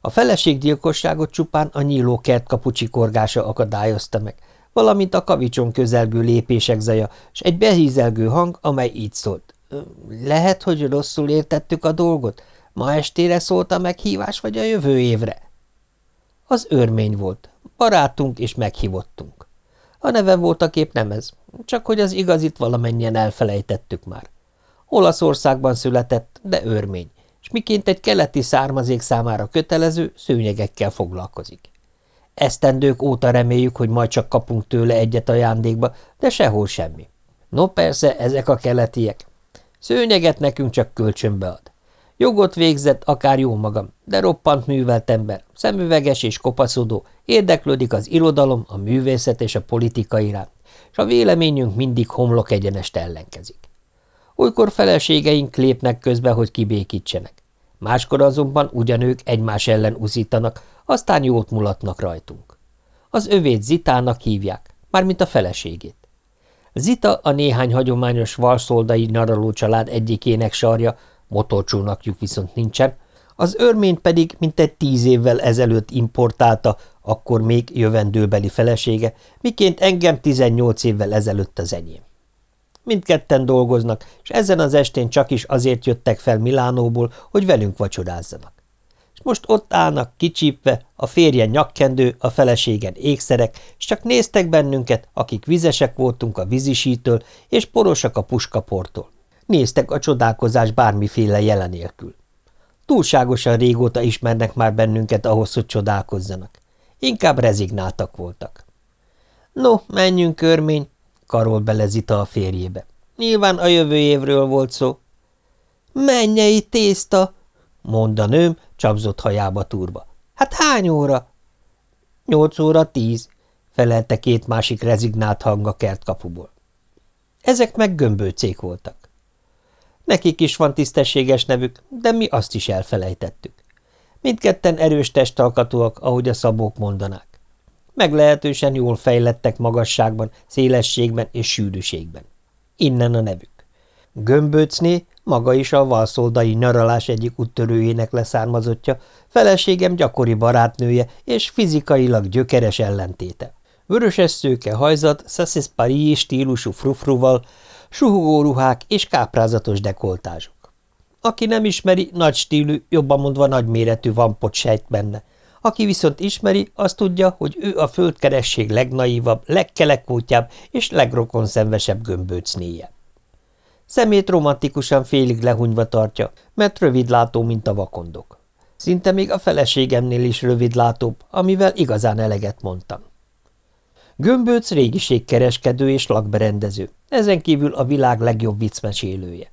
A feleséggyilkosságot csupán a nyíló kertkapu csikorgása akadályozta meg, valamint a kavicson közelgő lépések zaja, s egy behízelgő hang, amely így szólt. Lehet, hogy rosszul értettük a dolgot? Ma estére szólt a meghívás, vagy a jövő évre? Az örmény volt, Barátunk és meghívottunk. A neve volt épp nem ez, csak hogy az igazit valamennyien elfelejtettük már. Olaszországban született, de örmény, és miként egy keleti származék számára kötelező, szőnyegekkel foglalkozik. Esztendők óta reméljük, hogy majd csak kapunk tőle egyet ajándékba, de sehol semmi. No persze, ezek a keletiek. Szőnyeget nekünk csak kölcsönbe ad. Jogot végzett, akár jó magam, de roppant művelt ember, szemüveges és kopaszodó, érdeklődik az irodalom, a művészet és a politika iránt, és a véleményünk mindig homlok egyenest ellenkezik. Olykor feleségeink lépnek közbe, hogy kibékítsenek. Máskor azonban ugyanők egymás ellen uzítanak, aztán jót mulatnak rajtunk. Az övét Zitának hívják, mármint a feleségét. Zita a néhány hagyományos valszoldai nyaraló család egyikének sarja, motorcsónakjuk viszont nincsen, az örményt pedig mintegy tíz évvel ezelőtt importálta, akkor még jövendőbeli felesége, miként engem 18 évvel ezelőtt az enyém. Mindketten dolgoznak, és ezen az estén csak is azért jöttek fel Milánóból, hogy velünk vacsorázzanak. És most ott állnak kicsípve, a férje nyakkendő, a feleségen ékszerek, és csak néztek bennünket, akik vizesek voltunk a vízisítől, és porosak a puskaportól. Néztek a csodálkozás bármiféle jelenélkül. Túlságosan régóta ismernek már bennünket ahhoz, hogy csodálkozzanak. Inkább rezignáltak voltak. No, menjünk, körmény, karol bele Zita a férjébe. Nyilván a jövő évről volt szó. Mennyei tészta, mondta nőm, csapzott hajába turba. Hát hány óra? Nyolc óra tíz, felelte két másik rezignált hang a kertkapuból. Ezek meg gömbőcék voltak. Nekik is van tisztességes nevük, de mi azt is elfelejtettük. Mindketten erős testalkatúak, ahogy a szabók mondanák. Meglehetősen jól fejlettek magasságban, szélességben és sűrűségben. Innen a nevük. Gömböcné, maga is a valszoldai nyaralás egyik úttörőjének leszármazottja, feleségem gyakori barátnője és fizikailag gyökeres ellentéte. Vöröses szőke hajzat, Sassis Paris stílusú frufruval, suhogó ruhák és káprázatos dekoltázsok. Aki nem ismeri, nagy stílű, jobban mondva nagyméretű vampot sejt benne. Aki viszont ismeri, az tudja, hogy ő a földkeresség legnaívabb, legkelekútjább és legrokonszenvesebb gömbőcnéje. Szemét romantikusan félig lehunyva tartja, mert rövidlátó, mint a vakondok. Szinte még a feleségemnél is rövidlátóbb, amivel igazán eleget mondtam. Gömbölc régiségkereskedő és lakberendező, ezen kívül a világ legjobb viccmesélője.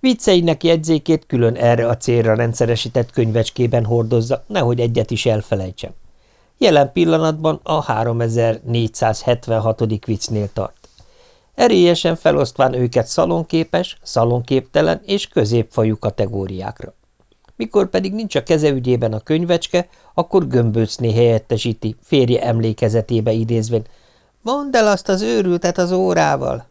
Vicceinek jegyzékét külön erre a célra rendszeresített könyvecskében hordozza, nehogy egyet is elfelejtsem. Jelen pillanatban a 3476. viccnél tart. Erélyesen felosztván őket szalonképes, szalonképtelen és középfajú kategóriákra. Mikor pedig nincs a kezeügyében a könyvecske, akkor gömböcné helyettesíti, férje emlékezetébe idézvén. Mondd el azt az őrültet az órával!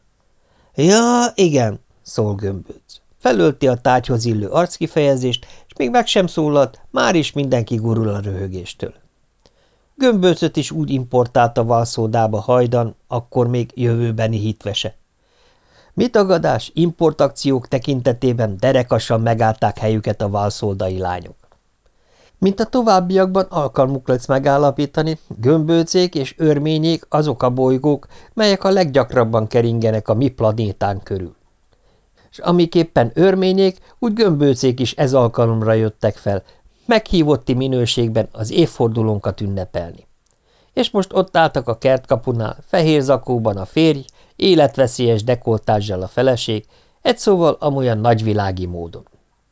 Ja, igen, szól gömböc. Felölti a tárgyhoz illő arckifejezést, és még meg sem szólalt, már is mindenki gurul a röhögéstől. Gömbölcöt is úgy importálta Valszódába hajdan, akkor még jövőbeni hitvese. Agadás, importakciók tekintetében derekasan megállták helyüket a valszódai lányok. Mint a továbbiakban alkalmuk lesz megállapítani, gömbölcék és örményék azok a bolygók, melyek a leggyakrabban keringenek a mi planétán körül. És amiképpen örményék, úgy gömbölcék is ez alkalomra jöttek fel, meghívotti minőségben az évfordulónkat ünnepelni. És most ott álltak a kertkapunál, fehér zakóban a férj, életveszélyes dekoltással a feleség, egy szóval amolyan nagyvilági módon.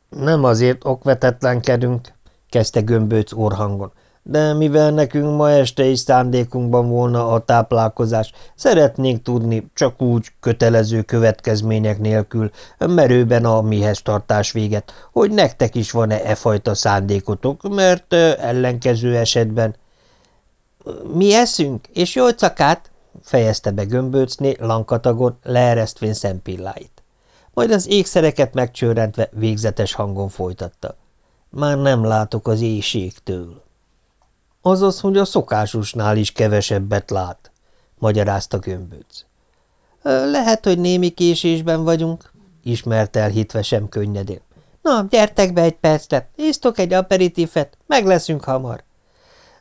Nem azért okvetetlenkedünk, kezdte gömbőc orhangon, de mivel nekünk ma este is szándékunkban volna a táplálkozás, szeretnénk tudni, csak úgy kötelező következmények nélkül, merőben a mihez tartás véget, hogy nektek is van-e e fajta szándékotok, mert ellenkező esetben... Mi eszünk, és jó cakát, fejezte be gömbőcné lankatagon, leeresztvén szempilláit. Majd az ékszereket megcsőrentve végzetes hangon folytatta. Már nem látok az éjségtől. Azaz, hogy a szokásosnál is kevesebbet lát, magyarázta gömbőc. Lehet, hogy némi késésben vagyunk, ismert el hitve sem könnyedén. Na, gyertek be egy percre, isztok egy aperitífet, meg leszünk hamar.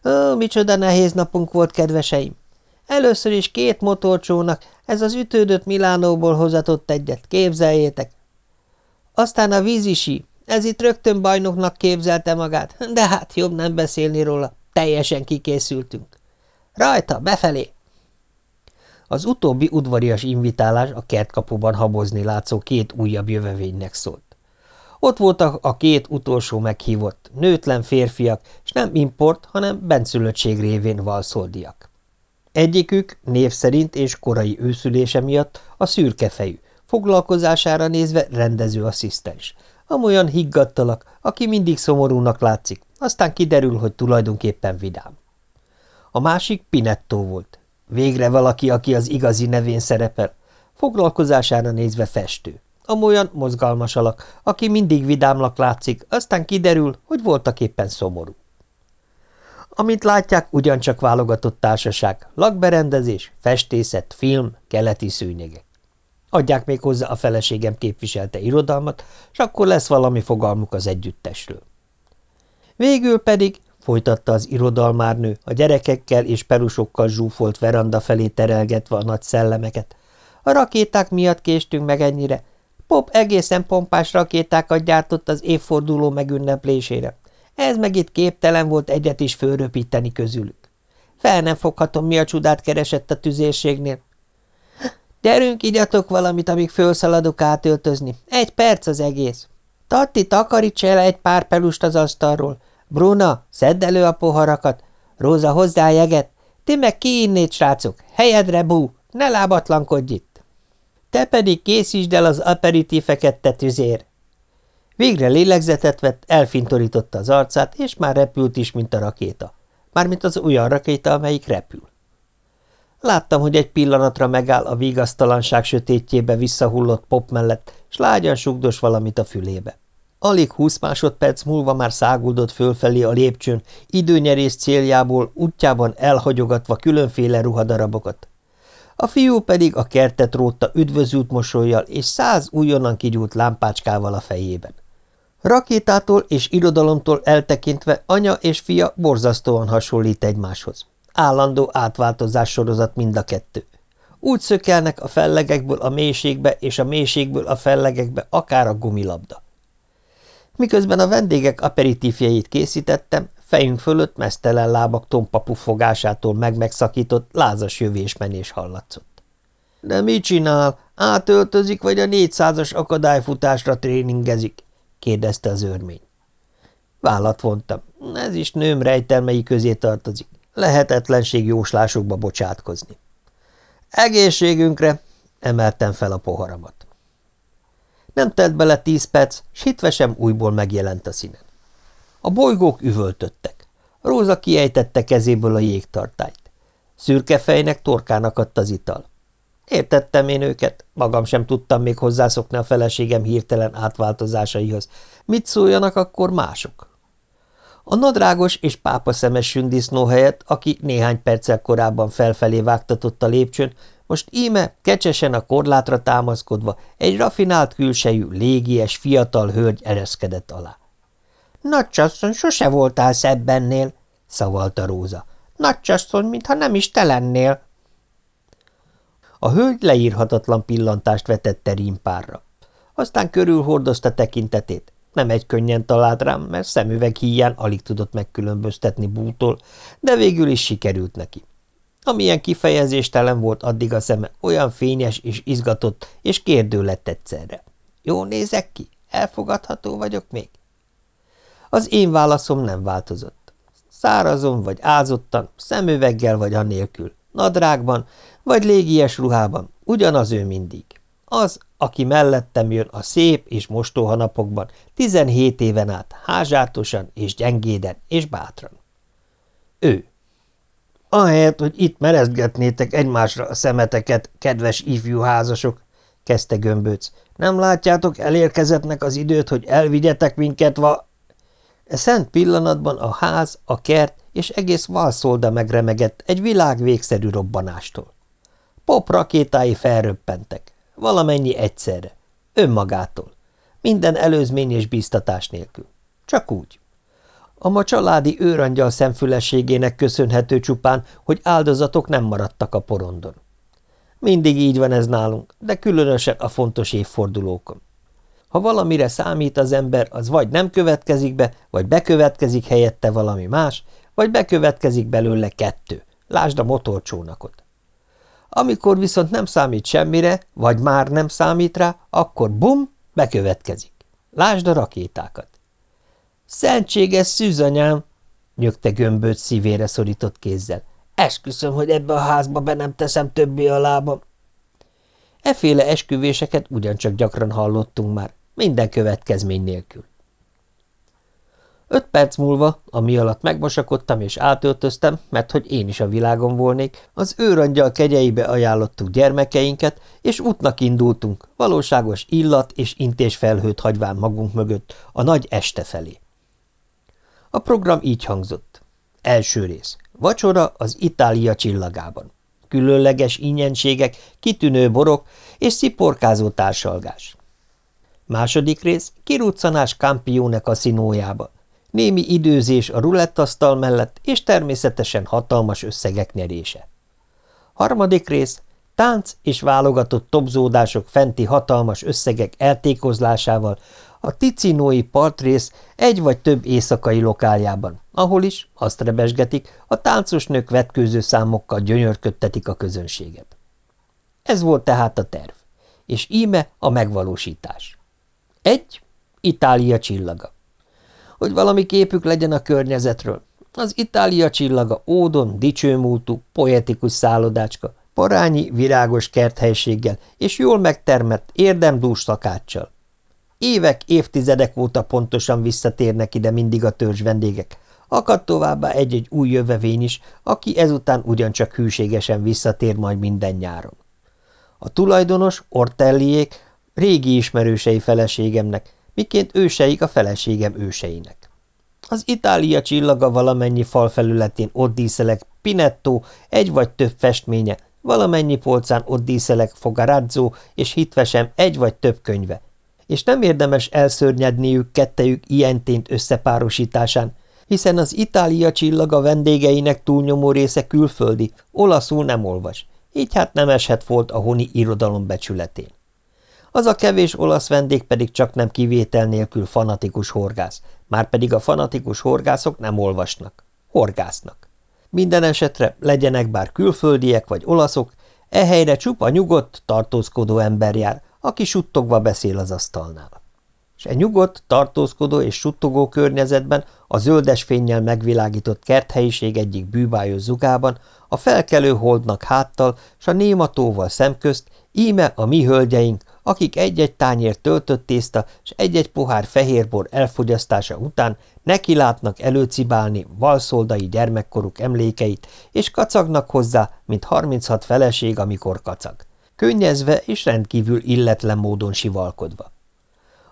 Ó, micsoda nehéz napunk volt, kedveseim. Először is két motorcsónak, ez az ütődött Milánóból hozatott egyet, képzeljétek. Aztán a vízisi, ez itt rögtön bajnoknak képzelte magát, de hát jobb nem beszélni róla, teljesen kikészültünk. Rajta, befelé! Az utóbbi udvarias invitálás a kertkapuban habozni látszó két újabb jövevénynek szólt. Ott voltak a két utolsó meghívott, nőtlen férfiak, és nem import, hanem benszülöttség révén valszoldiak. Egyikük név szerint és korai őszülése miatt a szürkefejű, foglalkozására nézve rendező asszisztens, amolyan higgadtalak, aki mindig szomorúnak látszik, aztán kiderül, hogy tulajdonképpen vidám. A másik Pinetto volt. Végre valaki, aki az igazi nevén szerepel, foglalkozására nézve festő. Amolyan mozgalmas alak, aki mindig vidámnak látszik, aztán kiderül, hogy voltak éppen szomorú. Amint látják, ugyancsak válogatott társaság, lakberendezés, festészet, film, keleti szűnyegek. Adják még hozzá a feleségem képviselte irodalmat, és akkor lesz valami fogalmuk az együttesről. Végül pedig, folytatta az irodalmárnő, a gyerekekkel és perusokkal zsúfolt veranda felé terelgetve a nagy szellemeket. A rakéták miatt késtünk meg ennyire. Pop egészen pompás rakétákat gyártott az évforduló megünneplésére. Ez meg itt képtelen volt egyet is fölröpíteni közülük. Fel nem foghatom, mi a csodát keresett a tüzérségnél. Gyerünk, igyatok valamit, amíg fölszaladok átöltözni. Egy perc az egész. Tatti, takaríts el egy pár pelust az asztalról. Bruna, szedd elő a poharakat. Róza, hozzá jeget. Ti meg kiinnéd, srácok. Helyedre, bú. Ne lábatlankodj itt. Te pedig készítsd el az aperitífeket, te tüzér. Végre lélegzetet vett, elfintorította az arcát, és már repült is, mint a rakéta. Mármint az olyan rakéta, amelyik repül. Láttam, hogy egy pillanatra megáll a vigasztalanság sötétjébe visszahullott pop mellett, s lágyan sugdos valamit a fülébe. Alig húsz másodperc múlva már száguldott fölfelé a lépcsőn, időnyerész céljából útjában elhagyogatva különféle ruhadarabokat. A fiú pedig a kertet rótta üdvözült mosolyjal és száz újonnan kigyúlt lámpácskával a fejében. Rakétától és irodalomtól eltekintve anya és fia borzasztóan hasonlít egymáshoz. Állandó átváltozás sorozat mind a kettő. Úgy szökelnek a fellegekből a mélységbe, és a mélységből a fellegekbe akár a gumilabda. Miközben a vendégek aperitífjeit készítettem, fejünk fölött mesztelen lábak tompa puffogásától meg-megszakított lázas jövésmenés hallatszott. – De mit csinál? Átöltözik, vagy a négyszázas akadályfutásra tréningezik? – kérdezte az örmény. Vállat vontam. Ez is nőm rejtelmei közé tartozik. Lehetetlenség jóslásokba bocsátkozni. Egészségünkre! Emeltem fel a poharamat. Nem telt bele tíz perc, s hitve sem újból megjelent a színen. A bolygók üvöltöttek. Róza kiejtette kezéből a jégtartályt. Szürke fejnek torkának adta az ital. Értettem én őket, magam sem tudtam még hozzászokni a feleségem hirtelen átváltozásaihoz. Mit szóljanak akkor mások? A nadrágos és pápa szemes sündisznó helyett, aki néhány perccel korábban felfelé vágtatott a lépcsőn, most íme, kecsesen a korlátra támaszkodva, egy rafinált külsejű, légies, fiatal hölgy ereszkedett alá. – Nagycsasszony, sose voltál szebbennél! – szavalta Róza. – Nagycsasszony, mintha nem is te lennél! A hölgy leírhatatlan pillantást vetett terimpárra. Aztán körülhordozta tekintetét. Nem egy könnyen talált rám, mert szemüveg híján alig tudott megkülönböztetni bútól, de végül is sikerült neki. Amilyen kifejezéstelen volt addig a szeme, olyan fényes és izgatott, és kérdő lett egyszerre. Jó nézek ki? Elfogadható vagyok még? Az én válaszom nem változott. Szárazon vagy ázottan, szemüveggel vagy anélkül, nadrágban, vagy légies ruhában, ugyanaz ő mindig. Az, aki mellettem jön a szép és mostoha napokban, tizenhét éven át, házsátosan és gyengéden és bátran. Ő. Ahelyett, hogy itt merezgetnétek egymásra a szemeteket, kedves ifjú házasok, kezdte gömbőc, nem látjátok, elérkezettnek az időt, hogy elvigyetek minket va... E szent pillanatban a ház, a kert és egész valszolda megremegett egy világ végszerű robbanástól. Pop rakétái felröppentek, valamennyi egyszerre, önmagától, minden előzmény és bíztatás nélkül. Csak úgy. A ma családi őrangyal szemfülességének köszönhető csupán, hogy áldozatok nem maradtak a porondon. Mindig így van ez nálunk, de különösen a fontos évfordulókon. Ha valamire számít az ember, az vagy nem következik be, vagy bekövetkezik helyette valami más, vagy bekövetkezik belőle kettő. Lásd a motorcsónakot. Amikor viszont nem számít semmire, vagy már nem számít rá, akkor bum, bekövetkezik. Lásd a rakétákat. Szentséges szűzanyám, nyögte gömböt szívére szorított kézzel. Esküszöm, hogy ebbe a házba be nem teszem többé a lábam. Eféle esküvéseket ugyancsak gyakran hallottunk már, minden következmény nélkül. Öt perc múlva, ami alatt megmosakodtam és átöltöztem, mert hogy én is a világon volnék, az őrangyal kegyeibe ajánlottuk gyermekeinket, és útnak indultunk, valóságos illat és intésfelhőt hagyván magunk mögött a nagy este felé. A program így hangzott. Első rész. Vacsora az Itália csillagában. Különleges ingyenségek, kitűnő borok és sziporkázó társalgás. Második rész. Kiruccanás Campione kaszinójába némi időzés a rulettasztal mellett, és természetesen hatalmas összegek nyerése. Harmadik rész, tánc és válogatott topzódások fenti hatalmas összegek eltékozlásával a ticinói partrész egy vagy több éjszakai lokáljában, ahol is, azt rebesgetik, a táncos nők vetkőző számokkal gyönyörködtetik a közönséget. Ez volt tehát a terv, és íme a megvalósítás. Egy, Itália csillaga hogy valami képük legyen a környezetről. Az Itália csillaga ódon, dicsőmúltú, poetikus szállodácska, parányi, virágos kerthelységgel és jól megtermett, érdemdús szakáccsal. Évek, évtizedek óta pontosan visszatérnek ide mindig a törzs vendégek. Akad továbbá egy-egy új jövevény is, aki ezután ugyancsak hűségesen visszatér majd minden nyáron. A tulajdonos, Ortelliék, régi ismerősei feleségemnek, miként őseik a feleségem őseinek. Az Itália csillaga valamennyi fal felületén ott díszelek Pinetto, egy vagy több festménye, valamennyi polcán ott díszelek Fogarazzo és hitvesem egy vagy több könyve. És nem érdemes elszörnyedniük kettejük ilyentént összepárosításán, hiszen az Itália csillaga vendégeinek túlnyomó része külföldi, olaszul nem olvas, így hát nem eshet volt a honi irodalom becsületén. Az a kevés olasz vendég pedig csak nem kivétel nélkül fanatikus horgász, már pedig a fanatikus horgászok nem olvasnak, horgásznak. Minden esetre legyenek bár külföldiek vagy olaszok, ehelyre csupa nyugodt, tartózkodó ember jár, aki suttogva beszél az asztalnál. És e nyugodt, tartózkodó és suttogó környezetben a zöldes fénnyel megvilágított kerthelyiség egyik bűbájos zugában a felkelő holdnak háttal, s a nématóval szemközt, íme a mi hölgyeink, akik egy-egy tányér töltött tészta és egy-egy pohár fehérbor elfogyasztása után nekilátnak előcibálni valszoldai gyermekkoruk emlékeit, és kacagnak hozzá, mint 36 feleség, amikor kacag. könnyezve és rendkívül illetlen módon sivalkodva.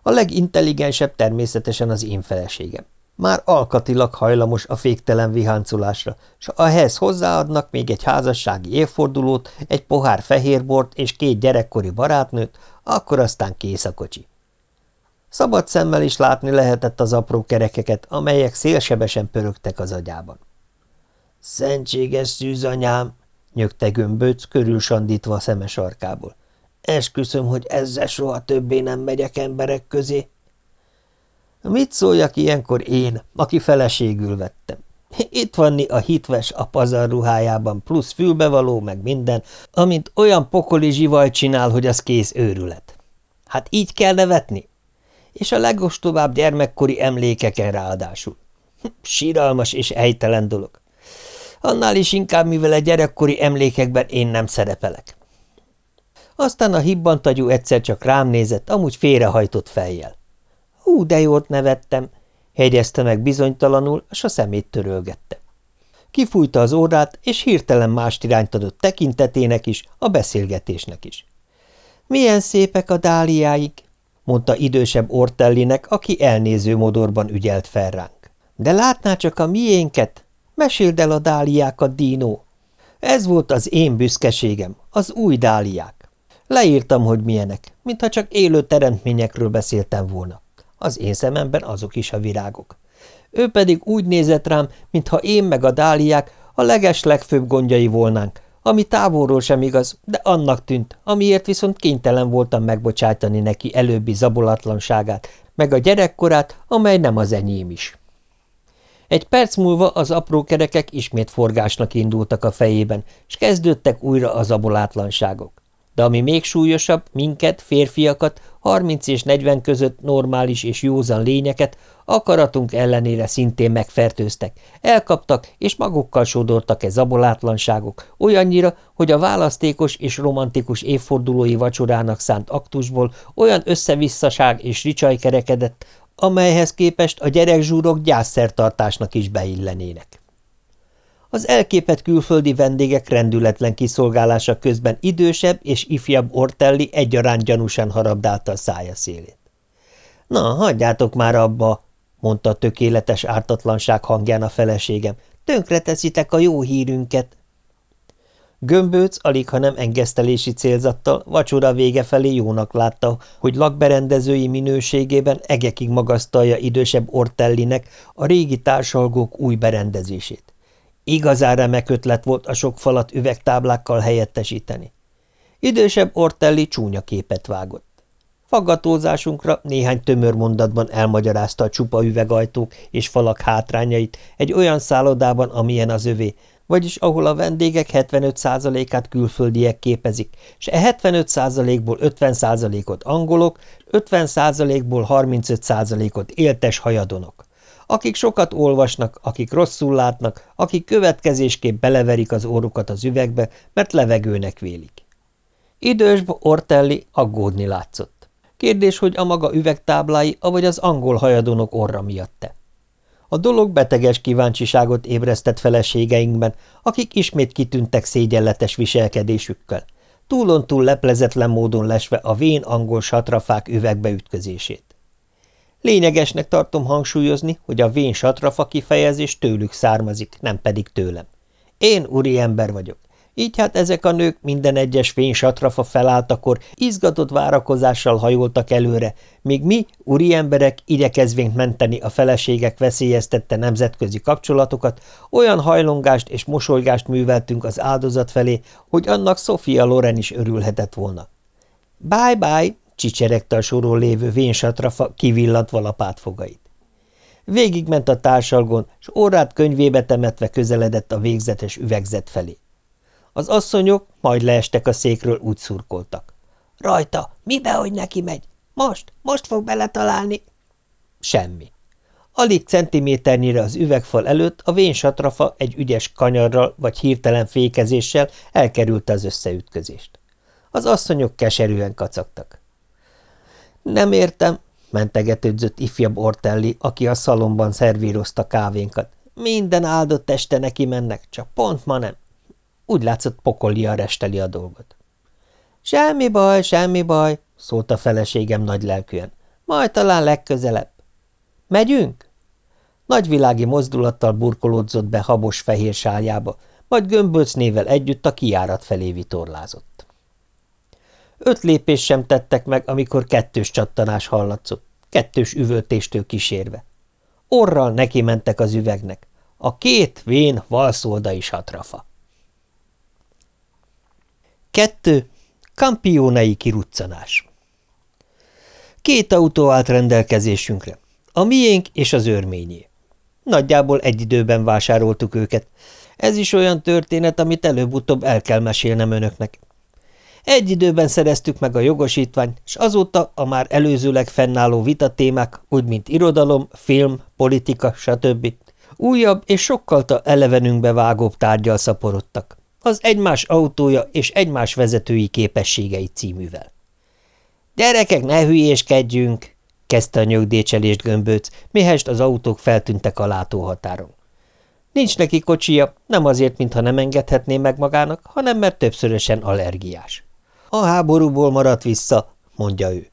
A legintelligensebb természetesen az én feleségem. Már alkatilag hajlamos a féktelen viháncolásra, s ehhez hozzáadnak még egy házassági évfordulót, egy pohár fehérbort és két gyerekkori barátnőt, akkor aztán kész a kocsi. Szabad szemmel is látni lehetett az apró kerekeket, amelyek szélsebesen pörögtek az agyában. – Szentséges szűzanyám! – nyögte gömböc, körül sandítva a szemes arkából. – Esküszöm, hogy ezzel soha többé nem megyek emberek közé. – Mit szóljak ilyenkor én, aki feleségül vettem? Itt vanni a hitves a pazar ruhájában, plusz fülbevaló, meg minden, amint olyan pokoli zsivaj csinál, hogy az kész őrület. Hát így kell nevetni? És a legostobább gyermekkori emlékeken ráadásul. Síralmas és ejtelen dolog. Annál is inkább, mivel a gyerekkori emlékekben én nem szerepelek. Aztán a hibbantagyú egyszer csak rám nézett, amúgy félrehajtott fejjel. Hú, de jót nevettem, hegyezte meg bizonytalanul, és a szemét törölgette. Kifújta az órát, és hirtelen mást irányt adott tekintetének is, a beszélgetésnek is. Milyen szépek a dáliáik, mondta idősebb Ortellinek, aki elnéző modorban ügyelt fel ránk. De látná csak a miénket? Meséld el a dáliákat, Dino. Ez volt az én büszkeségem, az új dáliák. Leírtam, hogy milyenek, mintha csak élő teremtményekről beszéltem volna. Az én szememben azok is a virágok. Ő pedig úgy nézett rám, mintha én meg a dáliák a leges legfőbb gondjai volnánk, ami távolról sem igaz, de annak tűnt, amiért viszont kénytelen voltam megbocsájtani neki előbbi zabolatlanságát, meg a gyerekkorát, amely nem az enyém is. Egy perc múlva az apró kerekek ismét forgásnak indultak a fejében, és kezdődtek újra az abolátlanságok. De ami még súlyosabb, minket, férfiakat, 30 és 40 között normális és józan lényeket akaratunk ellenére szintén megfertőztek, elkaptak és magukkal sodortak e zabolátlanságok, olyannyira, hogy a választékos és romantikus évfordulói vacsorának szánt aktusból olyan összevisszaság és ricsaj kerekedett, amelyhez képest a gyerekzsúrok gyászszertartásnak is beillenének. Az elképet külföldi vendégek rendületlen kiszolgálása közben idősebb és ifjabb Ortelli egyaránt gyanúsan harabdálta a szája szélét. – Na, hagyjátok már abba! – mondta a tökéletes ártatlanság hangján a feleségem. – Tönkreteszitek a jó hírünket! Gömbőc alig, ha nem engesztelési célzattal vacsora vége felé jónak látta, hogy lakberendezői minőségében egekig magasztalja idősebb Ortellinek a régi társalgók új berendezését. Igazán remek ötlet volt a sok falat üvegtáblákkal helyettesíteni. Idősebb Ortelli csúnya képet vágott. Faggatózásunkra néhány tömör mondatban elmagyarázta a csupa üvegajtók és falak hátrányait egy olyan szállodában, amilyen az övé, vagyis ahol a vendégek 75%-át külföldiek képezik, és e 75%-ból 50%-ot angolok, 50%-ból 35%-ot éltes hajadonok akik sokat olvasnak, akik rosszul látnak, akik következésképp beleverik az órukat az üvegbe, mert levegőnek vélik. Idősb Ortelli aggódni látszott. Kérdés, hogy a maga üvegtáblái, avagy az angol hajadonok orra miatt-e. A dolog beteges kíváncsiságot ébresztett feleségeinkben, akik ismét kitűntek szégyenletes viselkedésükkel, túlon túl leplezetlen módon lesve a vén angol satrafák üvegbe ütközését. Lényegesnek tartom hangsúlyozni, hogy a vén satrafa kifejezés tőlük származik, nem pedig tőlem. Én úri ember vagyok. Így hát ezek a nők minden egyes vén satrafa felálltakor izgatott várakozással hajoltak előre, míg mi, úri emberek, igyekezvénk menteni a feleségek veszélyeztette nemzetközi kapcsolatokat, olyan hajlongást és mosolygást műveltünk az áldozat felé, hogy annak Sofia Loren is örülhetett volna. Bye-bye, csicseregte a soron lévő vénsatrafa kivillantva lapátfogait. Végigment a társalgon, s órát könyvébe temetve közeledett a végzetes üvegzet felé. Az asszonyok majd leestek a székről, úgy szurkoltak. – Rajta, mibe, hogy neki megy? Most, most fog beletalálni? Semmi. Alig centiméternyire az üvegfal előtt a vénsatrafa egy ügyes kanyarral vagy hirtelen fékezéssel elkerülte az összeütközést. Az asszonyok keserűen kacagtak. Nem értem, mentegetődzött ifjabb Ortelli, aki a szalomban szervírozta kávénkat. Minden áldott este neki mennek, csak pont ma nem. Úgy látszott, pokolja resteli a dolgot. Semmi baj, semmi baj, szólt a feleségem nagy lelkűen. Majd talán legközelebb. Megyünk? Nagyvilági mozdulattal burkolódzott be habos fehér sáljába, majd gömbölcnével együtt a kiárat felé vitorlázott. Öt lépés sem tettek meg, amikor kettős csattanás hallatszott, kettős üvöltéstől kísérve. Orral neki mentek az üvegnek. A két vén valszolda is hatrafa. Kettő. Kampiónai kiruccanás Két autó állt rendelkezésünkre, a miénk és az örményé. Nagyjából egy időben vásároltuk őket. Ez is olyan történet, amit előbb-utóbb el kell mesélnem önöknek. Egy időben szereztük meg a jogosítványt, és azóta a már előzőleg fennálló vitatémák, úgy mint irodalom, film, politika, stb. újabb és sokkal elevenünkbe vágóbb tárgyal szaporodtak. Az egymás autója és egymás vezetői képességei cíművel. – Gyerekek, ne hülyéskedjünk! – kezdte a nyögdécselést gömbőc, mihest az autók feltűntek a látóhatáron. Nincs neki kocsia, nem azért, mintha nem engedhetné meg magának, hanem mert többszörösen allergiás. A háborúból maradt vissza, mondja ő.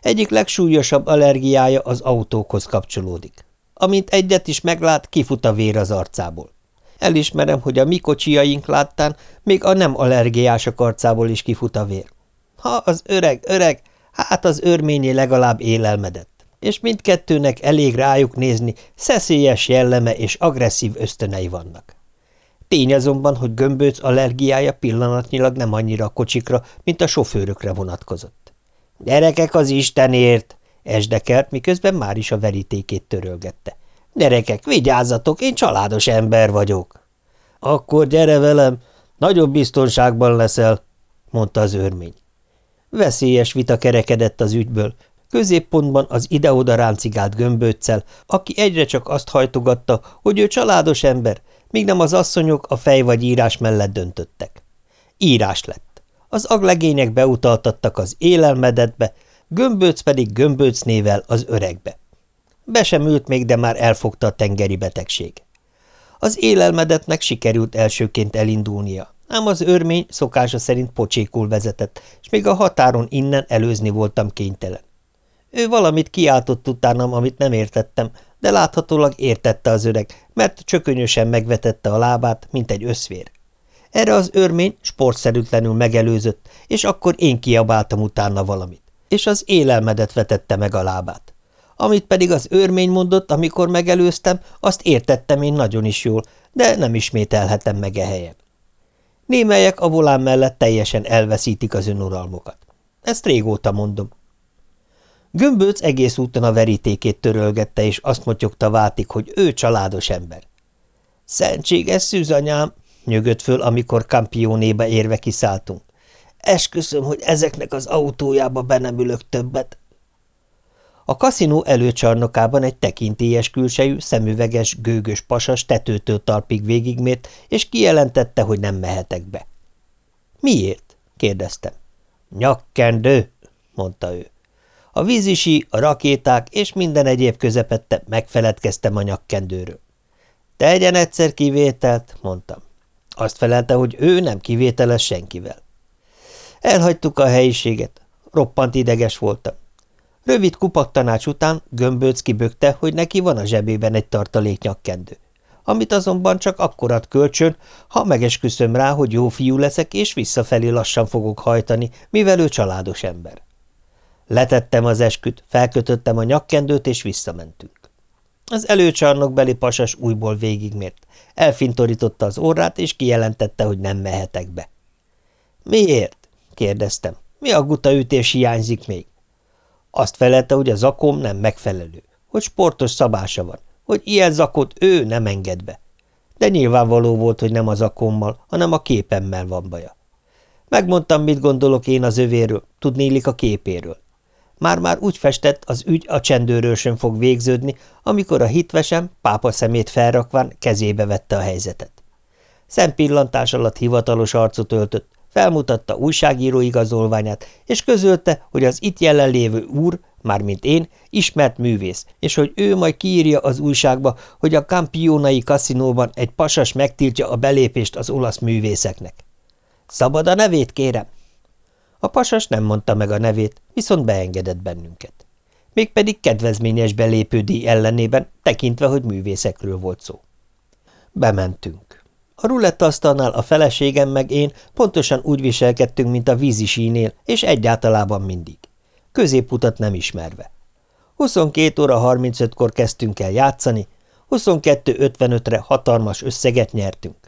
Egyik legsúlyosabb allergiája az autókhoz kapcsolódik. Amint egyet is meglát, kifut a vér az arcából. Elismerem, hogy a mi kocsiaink láttán még a nem allergiások arcából is kifut a vér. Ha az öreg, öreg, hát az örményé legalább élelmedett, és mindkettőnek elég rájuk nézni, szeszélyes jelleme és agresszív ösztönei vannak. Tény azonban, hogy gömbőc allergiája pillanatnyilag nem annyira a kocsikra, mint a sofőrökre vonatkozott. – Gyerekek az Istenért! – esdekelt, miközben már is a verítékét törölgette. – Gyerekek, vigyázzatok, én családos ember vagyok! – Akkor gyere velem, nagyobb biztonságban leszel – mondta az örmény. Veszélyes vita kerekedett az ügyből, Középpontban az ide-oda ráncigált gömbőccel, aki egyre csak azt hajtogatta, hogy ő családos ember, míg nem az asszonyok a fej vagy írás mellett döntöttek. Írás lett. Az aglegények beutaltattak az élelmedetbe, gömbőc pedig gömbőc nével az öregbe. Be sem ült még, de már elfogta a tengeri betegség. Az élelmedetnek sikerült elsőként elindulnia, ám az örmény szokása szerint pocsékul vezetett, és még a határon innen előzni voltam kénytelen. Ő valamit kiáltott utánam, amit nem értettem, de láthatólag értette az öreg, mert csökönyösen megvetette a lábát, mint egy összvér. Erre az örmény sportszerűtlenül megelőzött, és akkor én kiabáltam utána valamit, és az élelmedet vetette meg a lábát. Amit pedig az örmény mondott, amikor megelőztem, azt értettem én nagyon is jól, de nem ismételhetem meg e helyen. Némelyek a volán mellett teljesen elveszítik az önuralmukat. Ezt régóta mondom. Gömbölc egész úton a verítékét törölgette, és azt motyogta Vátik, hogy ő családos ember. – Szentséges szűzanyám! – nyögött föl, amikor Campionébe érve kiszálltunk. – Esküszöm, hogy ezeknek az autójába be nem ülök többet. A kaszinó előcsarnokában egy tekintélyes külsejű, szemüveges, gőgös pasas tetőtől talpig végigmért, és kijelentette, hogy nem mehetek be. – Miért? – kérdeztem. – Nyakkendő! – mondta ő. A vízisi, a rakéták és minden egyéb közepette megfeledkeztem a nyakkendőről. Tegyen egyszer kivételt, mondtam. Azt felelte, hogy ő nem kivételes senkivel. Elhagytuk a helyiséget. Roppant ideges voltam. Rövid kupaktanács után gömbölc kibökte, hogy neki van a zsebében egy tartalék nyakkendő, amit azonban csak akkorat kölcsön, ha megesküszöm rá, hogy jó fiú leszek, és visszafelé lassan fogok hajtani, mivel ő családos ember. Letettem az esküt, felkötöttem a nyakkendőt, és visszamentünk. Az előcsarnokbeli pasas újból végigmért. Elfintorította az orrát, és kijelentette, hogy nem mehetek be. – Miért? – kérdeztem. – Mi a gutaütés hiányzik még? Azt felelte, hogy a zakom nem megfelelő, hogy sportos szabása van, hogy ilyen zakot ő nem enged be. De nyilvánvaló volt, hogy nem az akommal, hanem a képemmel van baja. Megmondtam, mit gondolok én az övéről, tudnélik a képéről. Már-már úgy festett, az ügy a csendőről sem fog végződni, amikor a hitvesem, pápa szemét felrakván kezébe vette a helyzetet. Szempillantás alatt hivatalos arcot öltött, felmutatta újságíró igazolványát, és közölte, hogy az itt jelenlévő úr, mármint én, ismert művész, és hogy ő majd kiírja az újságba, hogy a kampionai kaszinóban egy pasas megtiltja a belépést az olasz művészeknek. Szabad a nevét, kérem? A pasas nem mondta meg a nevét, viszont beengedett bennünket. Mégpedig kedvezményes belépődíj ellenében, tekintve, hogy művészekről volt szó. Bementünk. A rulettasztalnál a feleségem meg én pontosan úgy viselkedtünk, mint a vízisínél, és egyáltalában mindig. Középutat nem ismerve. 22 óra 35-kor kezdtünk el játszani, 22.55-re hatalmas összeget nyertünk.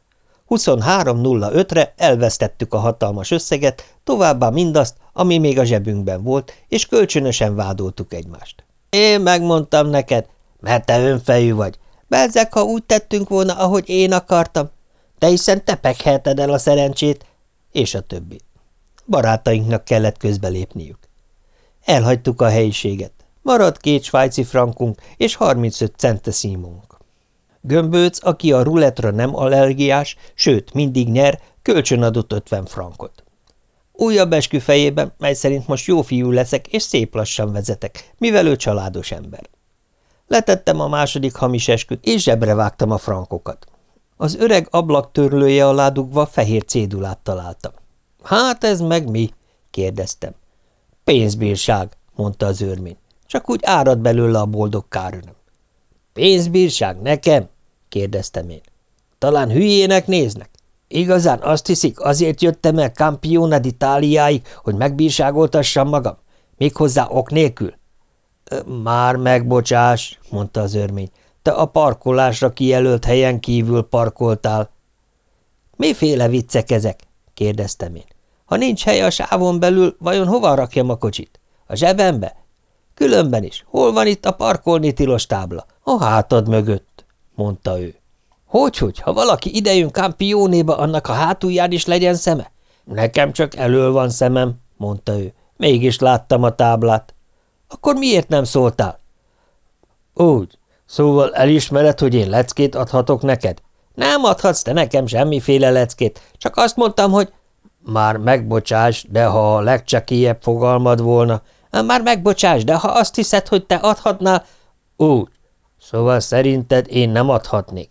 23.05-re elvesztettük a hatalmas összeget, továbbá mindazt, ami még a zsebünkben volt, és kölcsönösen vádoltuk egymást. Én megmondtam neked, mert te önfejű vagy. Bezzek, ha úgy tettünk volna, ahogy én akartam. Te hiszen te pekhelted el a szerencsét, és a többi. Barátainknak kellett közbelépniük. Elhagytuk a helyiséget. Maradt két svájci frankunk és 35 centeszímunk. Gömbőc, aki a ruletra nem allergiás, sőt, mindig nyer, kölcsön adott 50 frankot. Újabb eskü fejében, mely szerint most jó fiú leszek, és szép lassan vezetek, mivel ő családos ember. Letettem a második hamis esküt, és zsebre vágtam a frankokat. Az öreg ablak törlője alá dugva fehér cédulát találtam. – Hát ez meg mi? – kérdeztem. – Pénzbírság – mondta az őrmény. Csak úgy árad belőle a boldog kárönöm. – Pénzbírság nekem? – kérdeztem én. – Talán hülyének néznek? Igazán azt hiszik, azért jöttem el Campione d'Italiáig, hogy megbírságoltassam magam? Méghozzá ok nélkül? – Már megbocsás – mondta az örmény. – Te a parkolásra kijelölt helyen kívül parkoltál. – Miféle viccek ezek? – kérdeztem én. – Ha nincs hely a sávon belül, vajon hova rakjam a kocsit? A zsebembe? Különben is. Hol van itt a parkolni tilos tábla? A hátad mögött, mondta ő. Hogyhogy, ha valaki idejön Campiónéba, annak a hátulján is legyen szeme? Nekem csak elől van szemem, mondta ő. Mégis láttam a táblát. Akkor miért nem szóltál? Úgy. Szóval elismered, hogy én leckét adhatok neked? Nem adhatsz te nekem semmiféle leckét, csak azt mondtam, hogy... Már megbocsáss, de ha a legcsekélyebb fogalmad volna, már megbocsáss, de ha azt hiszed, hogy te adhatnál... Úgy. Szóval szerinted én nem adhatnék.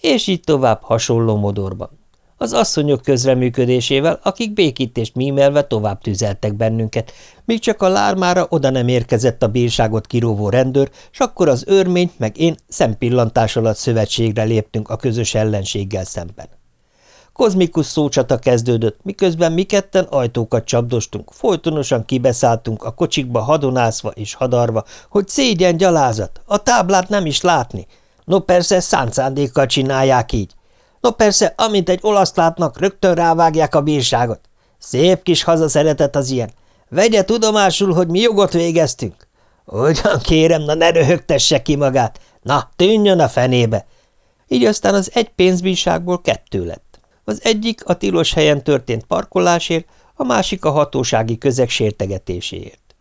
És így tovább hasonló modorban. Az asszonyok közreműködésével, akik békítést mímelve tovább tüzeltek bennünket, míg csak a lármára oda nem érkezett a bírságot kiróvó rendőr, s akkor az őrmény meg én szempillantás alatt szövetségre léptünk a közös ellenséggel szemben. Kozmikus szócsata kezdődött, miközben mi ketten ajtókat csapdostunk, folytonosan kibeszálltunk a kocsikba hadonászva és hadarva, hogy szégyen gyalázat, a táblát nem is látni. No persze szánt szándékkal csinálják így. No persze, amint egy olaszt látnak, rögtön rávágják a bírságot. Szép kis hazaszeretet az ilyen. Vegye tudomásul, hogy mi jogot végeztünk. Ugyan kérem, na ne röhögtesse ki magát. Na, tűnjön a fenébe. Így aztán az egy pénzbírságból kettő lett. Az egyik a tilos helyen történt parkolásért, a másik a hatósági közeg sértegetéséért.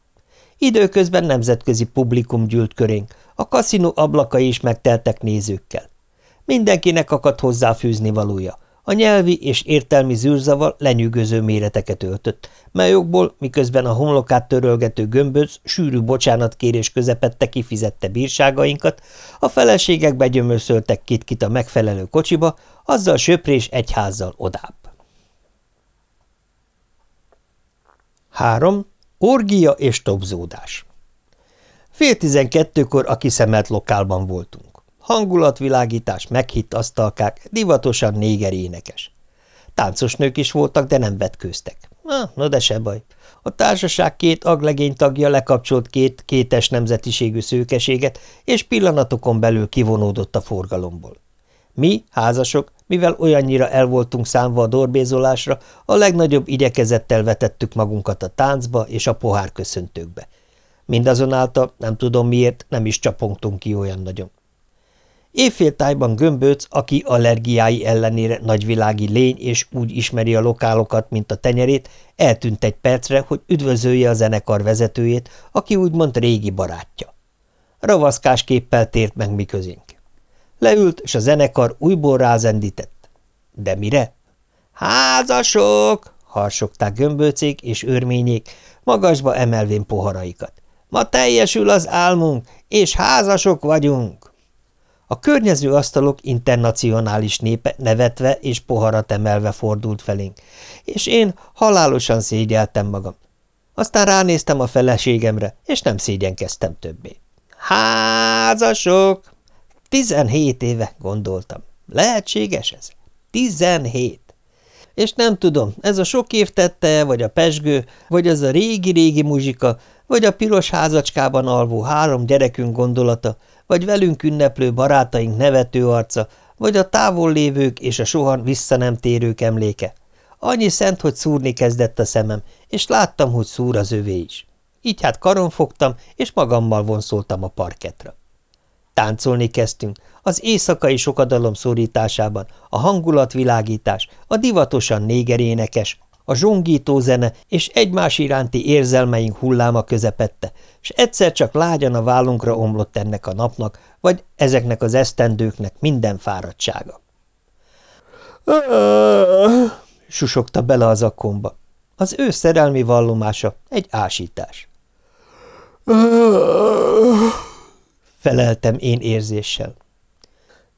Időközben nemzetközi publikum gyűlt körénk, a kaszinó ablakai is megteltek nézőkkel. Mindenkinek akadt hozzáfűzni valója, a nyelvi és értelmi zűrzavar lenyűgöző méreteket öltött, melyokból, miközben a homlokát törölgető gömböc sűrű bocsánatkérés közepette kifizette bírságainkat, a feleségek begyömöszöltek kit-kit a megfelelő kocsiba, azzal söprés egyházzal odább. 3. Orgia és topzódás Fél tizenkettőkor a kiszemelt lokálban voltunk. Hangulatvilágítás, meghitt asztalkák, divatosan néger énekes. Táncos nők is voltak, de nem vetkőztek. Na, no de se baj. A társaság két aglegény tagja lekapcsolt két kétes nemzetiségű szőkeséget, és pillanatokon belül kivonódott a forgalomból. Mi, házasok, mivel olyannyira el voltunk számva a dorbézolásra, a legnagyobb igyekezettel vetettük magunkat a táncba és a pohár köszöntőkbe. Mindazonáltal, nem tudom miért, nem is csapongtunk ki olyan nagyon. Évféltájban gömböc, aki allergiái ellenére nagyvilági lény és úgy ismeri a lokálokat, mint a tenyerét, eltűnt egy percre, hogy üdvözölje a zenekar vezetőjét, aki úgymond régi barátja. Ravaszkásképpel tért meg mi közénk. Leült, és a zenekar újból rázendített. De mire? Házasok! harsogták gömböcék és őrményék, magasba emelvén poharaikat. Ma teljesül az álmunk, és házasok vagyunk! A környező asztalok internacionális népe nevetve és poharat emelve fordult felénk, és én halálosan szégyeltem magam. Aztán ránéztem a feleségemre, és nem szégyenkeztem többé. Házasok! Tizenhét éve, gondoltam. Lehetséges ez? Tizenhét! És nem tudom, ez a sok év tette vagy a pesgő, vagy az a régi-régi muzsika, vagy a piros házacskában alvó három gyerekünk gondolata, vagy velünk ünneplő barátaink nevető arca, vagy a távol lévők és a soha vissza nem térők emléke. Annyi szent, hogy szúrni kezdett a szemem, és láttam, hogy szúr az övé is. Így hát karon fogtam, és magammal vonszoltam a parketra. Táncolni kezdtünk, az éjszakai sokadalom szorításában, a hangulatvilágítás, a divatosan négerénekes, a zsongító zene és egymás iránti érzelmeink hulláma közepette, és egyszer csak lágyan a vállunkra omlott ennek a napnak, vagy ezeknek az esztendőknek minden fáradtsága. susogta bele az akkomba. Az ő szerelmi vallomása egy ásítás. Feleltem én érzéssel.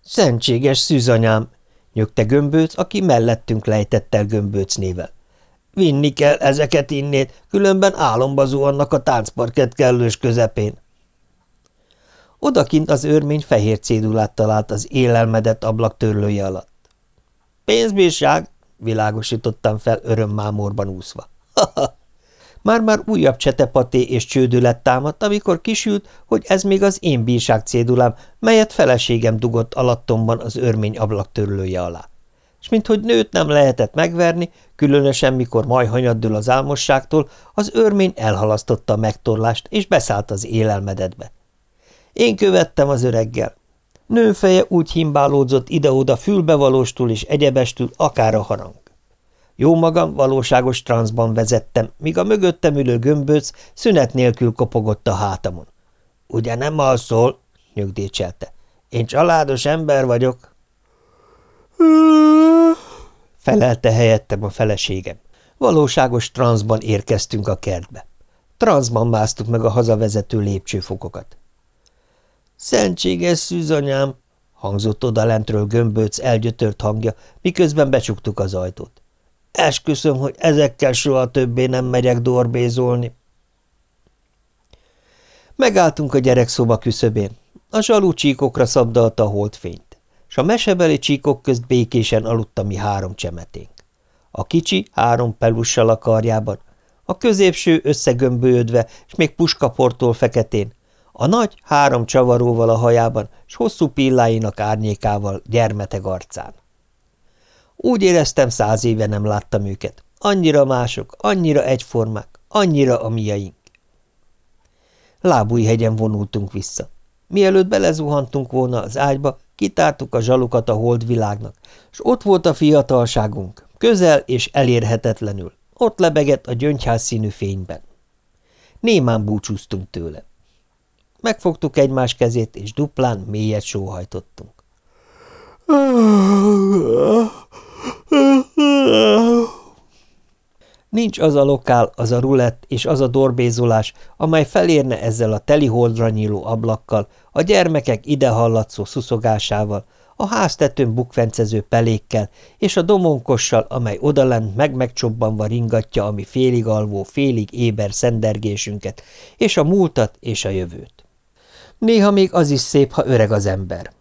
Szentséges szűzanyám, nyögte gömbőc, aki mellettünk lejtett el gömbőc nével. Vinni kell ezeket innét, különben álomba zuhannak a táncparkett kellős közepén. Odakint az őrmény fehér cédulát talált az élelmedett ablak törlője alatt. Pénzbírság, világosítottam fel örömmámorban úszva. Már-már újabb csetepaté és csődület támadt, amikor kisült, hogy ez még az én bírság cédulám, melyet feleségem dugott alattomban az örmény ablaktörlője alá és minthogy nőt nem lehetett megverni, különösen mikor majhanyadül az álmosságtól, az örmény elhalasztotta a megtorlást, és beszállt az élelmedetbe. Én követtem az öreggel. Nőfeje úgy himbálódzott ide-oda fülbevalóstul és egyebestül, akár a harang. Jó magam valóságos transzban vezettem, míg a mögöttem ülő gömböc szünet nélkül kopogott a hátamon. – Ugye nem alszol? – nyögdécselte. – Én családos ember vagyok. Felelte helyettem a feleségem. Valóságos transzban érkeztünk a kertbe. Transzban másztuk meg a hazavezető lépcsőfokokat. Szentséges szűzanyám! hangzott oda lentről gömbőc elgyötört hangja, miközben becsuktuk az ajtót. Esküszöm, hogy ezekkel soha többé nem megyek dorbézolni. Megálltunk a gyerekszoba küszöbén. A zsalú csíkokra szabdalta a holdfényt s a mesebeli csíkok közt békésen aludt a mi három csemeténk. A kicsi három pelussal a karjában, a középső összegömbölyödve, és még puskaportól feketén, a nagy három csavaróval a hajában, s hosszú pilláinak árnyékával gyermeteg arcán. Úgy éreztem, száz éve nem láttam őket. Annyira mások, annyira egyformák, annyira a miaink. Lábújhegyen vonultunk vissza. Mielőtt belezuhantunk volna az ágyba, kitártuk a zsalukat a holdvilágnak, és ott volt a fiatalságunk, közel és elérhetetlenül, ott lebegett a gyöngyház színű fényben. Némán búcsúztunk tőle. Megfogtuk egymás kezét, és duplán mélyet sóhajtottunk. Nincs az a lokál, az a rulett és az a dorbézolás, amely felérne ezzel a teli holdra nyíló ablakkal, a gyermekek ide hallatszó szuszogásával, a háztetőn bukfencező pelékkel és a domonkossal, amely odalent meg-megcsobbanva ringatja a mi félig alvó, félig éber szendergésünket, és a múltat és a jövőt. Néha még az is szép, ha öreg az ember.